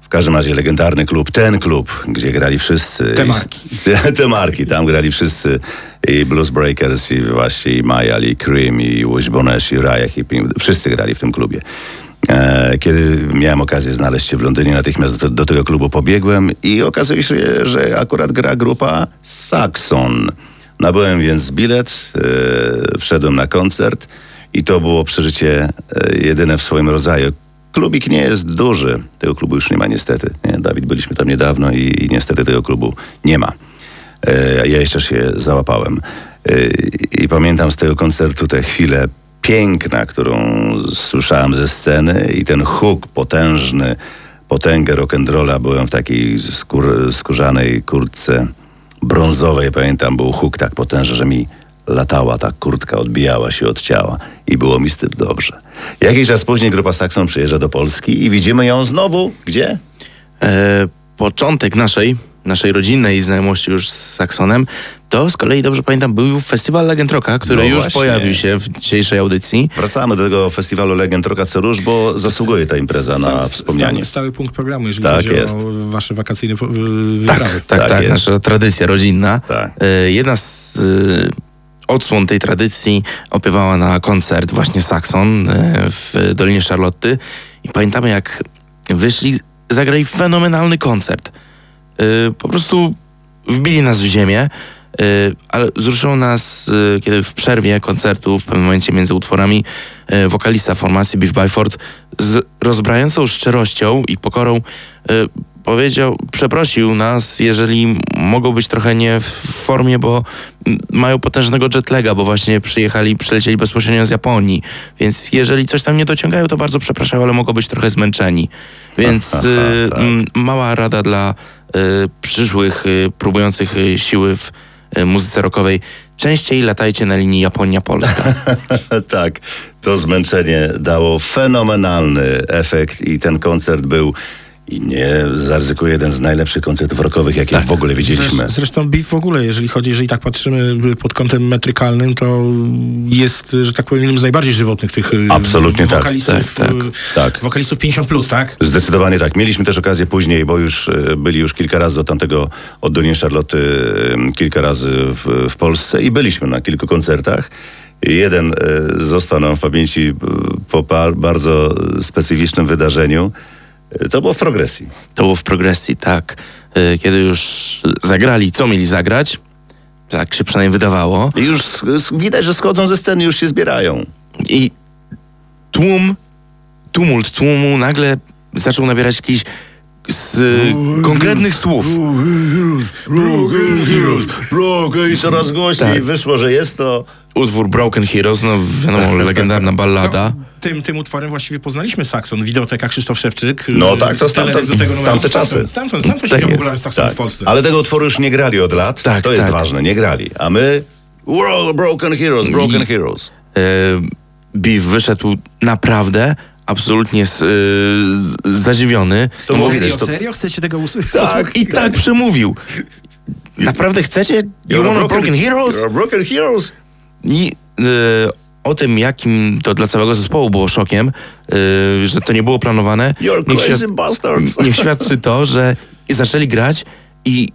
W każdym razie legendarny klub, ten klub, gdzie grali wszyscy. Te i- marki. (laughs) Te, marki, tam grali wszyscy i Blues Breakers, i właśnie i Maya Lee Cream, i Wishbone, i Raya Hippie, wszyscy grali w tym klubie. E, Kiedy miałem okazję znaleźć się w Londynie, natychmiast do, do tego klubu pobiegłem i okazuje się, że akurat gra grupa Saxon. Nabyłem więc bilet, e, wszedłem na koncert i to było przeżycie e, jedyne w swoim rodzaju. Klubik nie jest duży, tego klubu już nie ma niestety. Nie? Dawid, byliśmy tam niedawno i, i niestety tego klubu nie ma. Ja jeszcze się załapałem. I pamiętam z tego koncertu tę chwilę piękna, którą słyszałem ze sceny i ten huk potężny, potęgę rock'n'rolla. Byłem w takiej skór, skórzanej kurtce brązowej. Pamiętam, był huk tak potężny, że mi latała ta kurtka, odbijała się od ciała i było mi z tym dobrze. Jakiś czas później grupa Saxon przyjeżdża do Polski i widzimy ją znowu. Gdzie? E, początek naszej, naszej rodzinnej znajomości już z Saxonem, to z kolei dobrze pamiętam, był festiwal Legend Rocka, który No już właśnie. pojawił się w dzisiejszej audycji. Wracamy do tego festiwalu Legend Rocka co róż, bo zasługuje ta impreza na Stały- wspomnianie. Stały, stały punkt programu, jeżeli Tak chodzi jest. o wasze wakacyjne Tak, wyprawy. tak, tak, Tak jest. nasza tradycja rodzinna. Tak. E, jedna z e, odsłon tej tradycji opiewała na koncert właśnie Saxon e, w Dolinie Charlotty i pamiętamy jak wyszli, zagrali fenomenalny koncert. E, Po prostu wbili nas w ziemię, e, ale wzruszyło nas, e, kiedy w przerwie koncertu, w pewnym momencie między utworami, wokalista formacji Beef Byford z rozbrającą szczerością i pokorą powiedział, przeprosił nas, jeżeli mogą być trochę nie w formie, bo mają potężnego jetlaga, bo właśnie przyjechali, przylecieli bezpośrednio z Japonii, więc jeżeli coś tam nie dociągają, to bardzo przepraszam, ale mogą być trochę zmęczeni. Więc Aha, y, tak. mała rada dla y, przyszłych y, próbujących y, siły w y, muzyce rockowej. Częściej latajcie na linii Japonia-Polska. (laughs) tak, to zmęczenie dało fenomenalny efekt i ten koncert był i nie zaryzykuję jeden z najlepszych koncertów rockowych, jakie w ogóle widzieliśmy. Zresz- Zresztą Beef w ogóle, jeżeli chodzi, jeżeli tak patrzymy pod kątem metrykalnym, to jest, że tak powiem, jednym z najbardziej żywotnych tych y, Absolutnie tak. wokalistów, Tak, tak. y, Tak. wokalistów 50+, plus, tak? Zdecydowanie tak. Mieliśmy też okazję później, bo już byli już kilka razy do tamtego, od Doliny Charlotte kilka razy w, w Polsce i byliśmy na kilku koncertach. Jeden został nam w pamięci po bardzo specyficznym wydarzeniu. E, To było w progresji. To było w progresji, tak. Y, Kiedy już zagrali, co mieli zagrać, tak się przynajmniej wydawało. I już widać, że schodzą ze sceny, już się zbierają. I tłum, tumult tłumu nagle zaczął nabierać jakichś z konkretnych słów. Broken Heroes, Broken i coraz głośniej Tak. wyszło, że jest to... Utwór Broken Heroes, no wiadomo, (laughs) legendarna ballada. Tym, tym utworem właściwie poznaliśmy Saxon. Widoteka Krzysztof Szewczyk. No y, tak, to stamtąd- do tego numeru. tamte czasy. Stamtąd, stamtąd się Tak jest. popularny Saxon Tak, w Polsce. ale tego utworu już nie grali od lat. Tak, to jest tak. ważne, nie grali. A my... We're all broken heroes, broken I- heroes. Y, Beef wyszedł naprawdę absolutnie z, y, zadziwiony. To było Serio, to- serio? Chcecie tego usłyszeć? Tak, I tak przemówił. Naprawdę chcecie? You You're a want broken heroes? You're a broken heroes. I y, o tym, jakim to dla całego zespołu było szokiem, y, że to nie było planowane, You're niech, świad- bastards. niech (laughs) świadczy to, że zaczęli grać i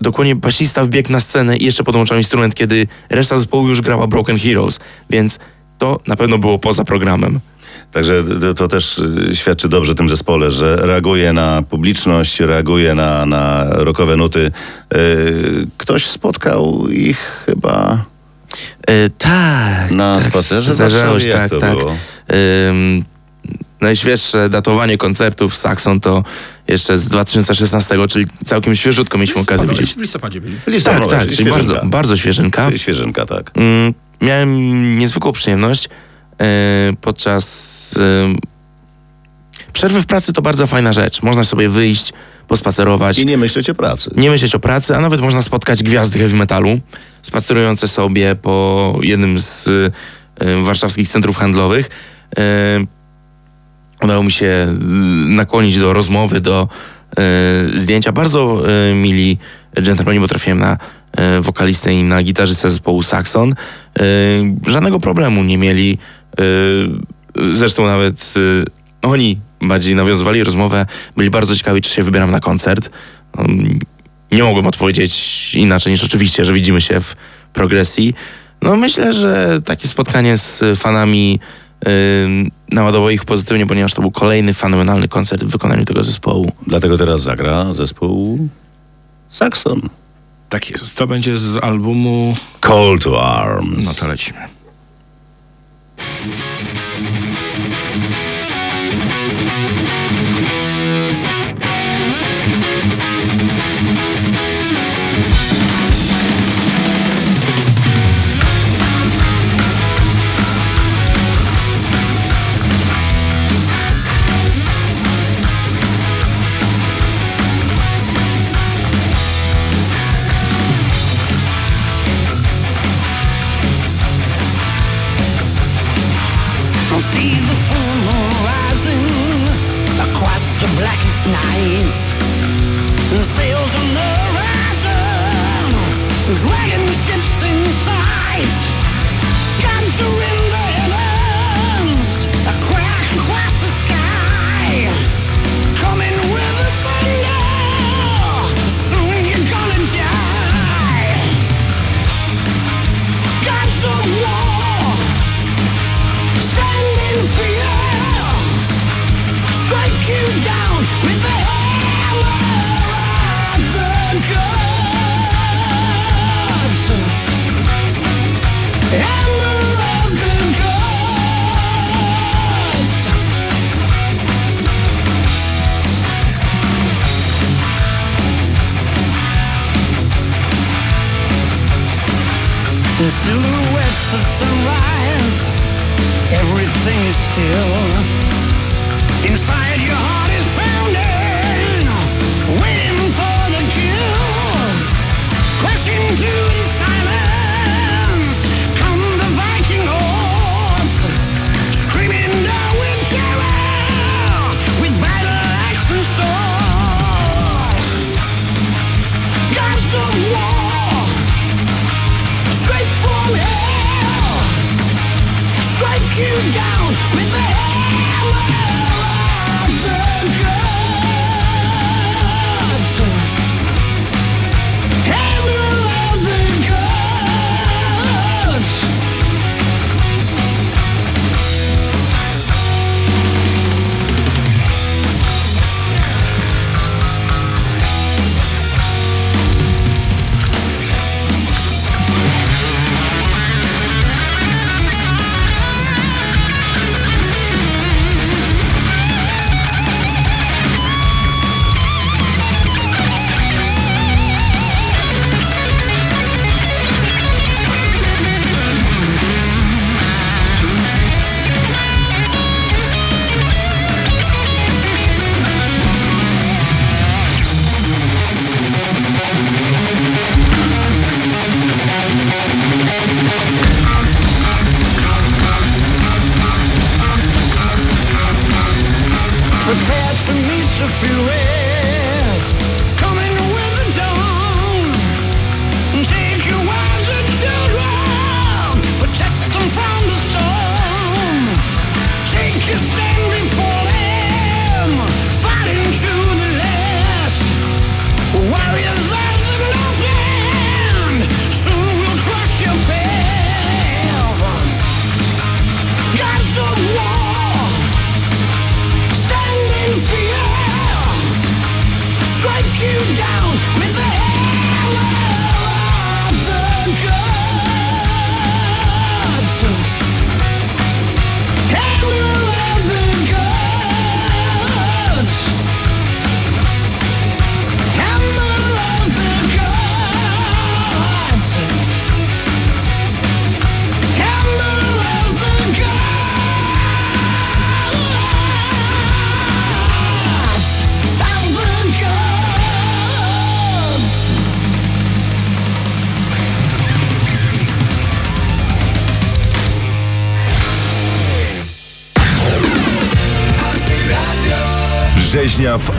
dokładnie basista wbiegł na scenę i jeszcze podłączał instrument, kiedy reszta zespołu już grała Broken Heroes, więc to na pewno było poza programem. Także to, to też y, świadczy dobrze tym zespole, że reaguje na publiczność, reaguje na, na rokowe nuty. Y, Ktoś spotkał ich chyba E, tak. na tak, spacerze w Zdarzało się, Warszawie? Jak tak, to tak. było? Ym, najświeższe datowanie koncertów z Saxon to jeszcze z 2016, czyli całkiem świeżutko mieliśmy okazję widzieć. W listopadzie byli. Listopadzie, Tak, tak, czyli bardzo, świeżynka. bardzo świeżynka. Czyli świeżynka, tak. Mm, miałem niezwykłą przyjemność e, podczas e, przerwy w pracy to bardzo fajna rzecz. Można sobie wyjść, pospacerować. I nie myśleć o pracy. Nie myśleć o pracy, a nawet można spotkać gwiazdy heavy metalu, spacerujące sobie po jednym z e, warszawskich centrów handlowych. E, udało mi się y, nakłonić do rozmowy, do zdjęcia. Bardzo mili dżentelmeni, bo trafiłem na wokalistę i na gitarzystę zespołu Saxon. Żadnego problemu nie mieli. Zresztą nawet oni bardziej nawiązywali rozmowę, byli bardzo ciekawi, czy się wybieram na koncert. Um, nie mogłem odpowiedzieć inaczej niż oczywiście, że widzimy się w progresji. No myślę, że takie spotkanie z fanami ym, naładowało ich pozytywnie, ponieważ to był kolejny fenomenalny koncert w wykonaniu tego zespołu. Dlatego teraz zagra zespół Saxon. Tak jest. To będzie z albumu... Call to Arms. No to lecimy.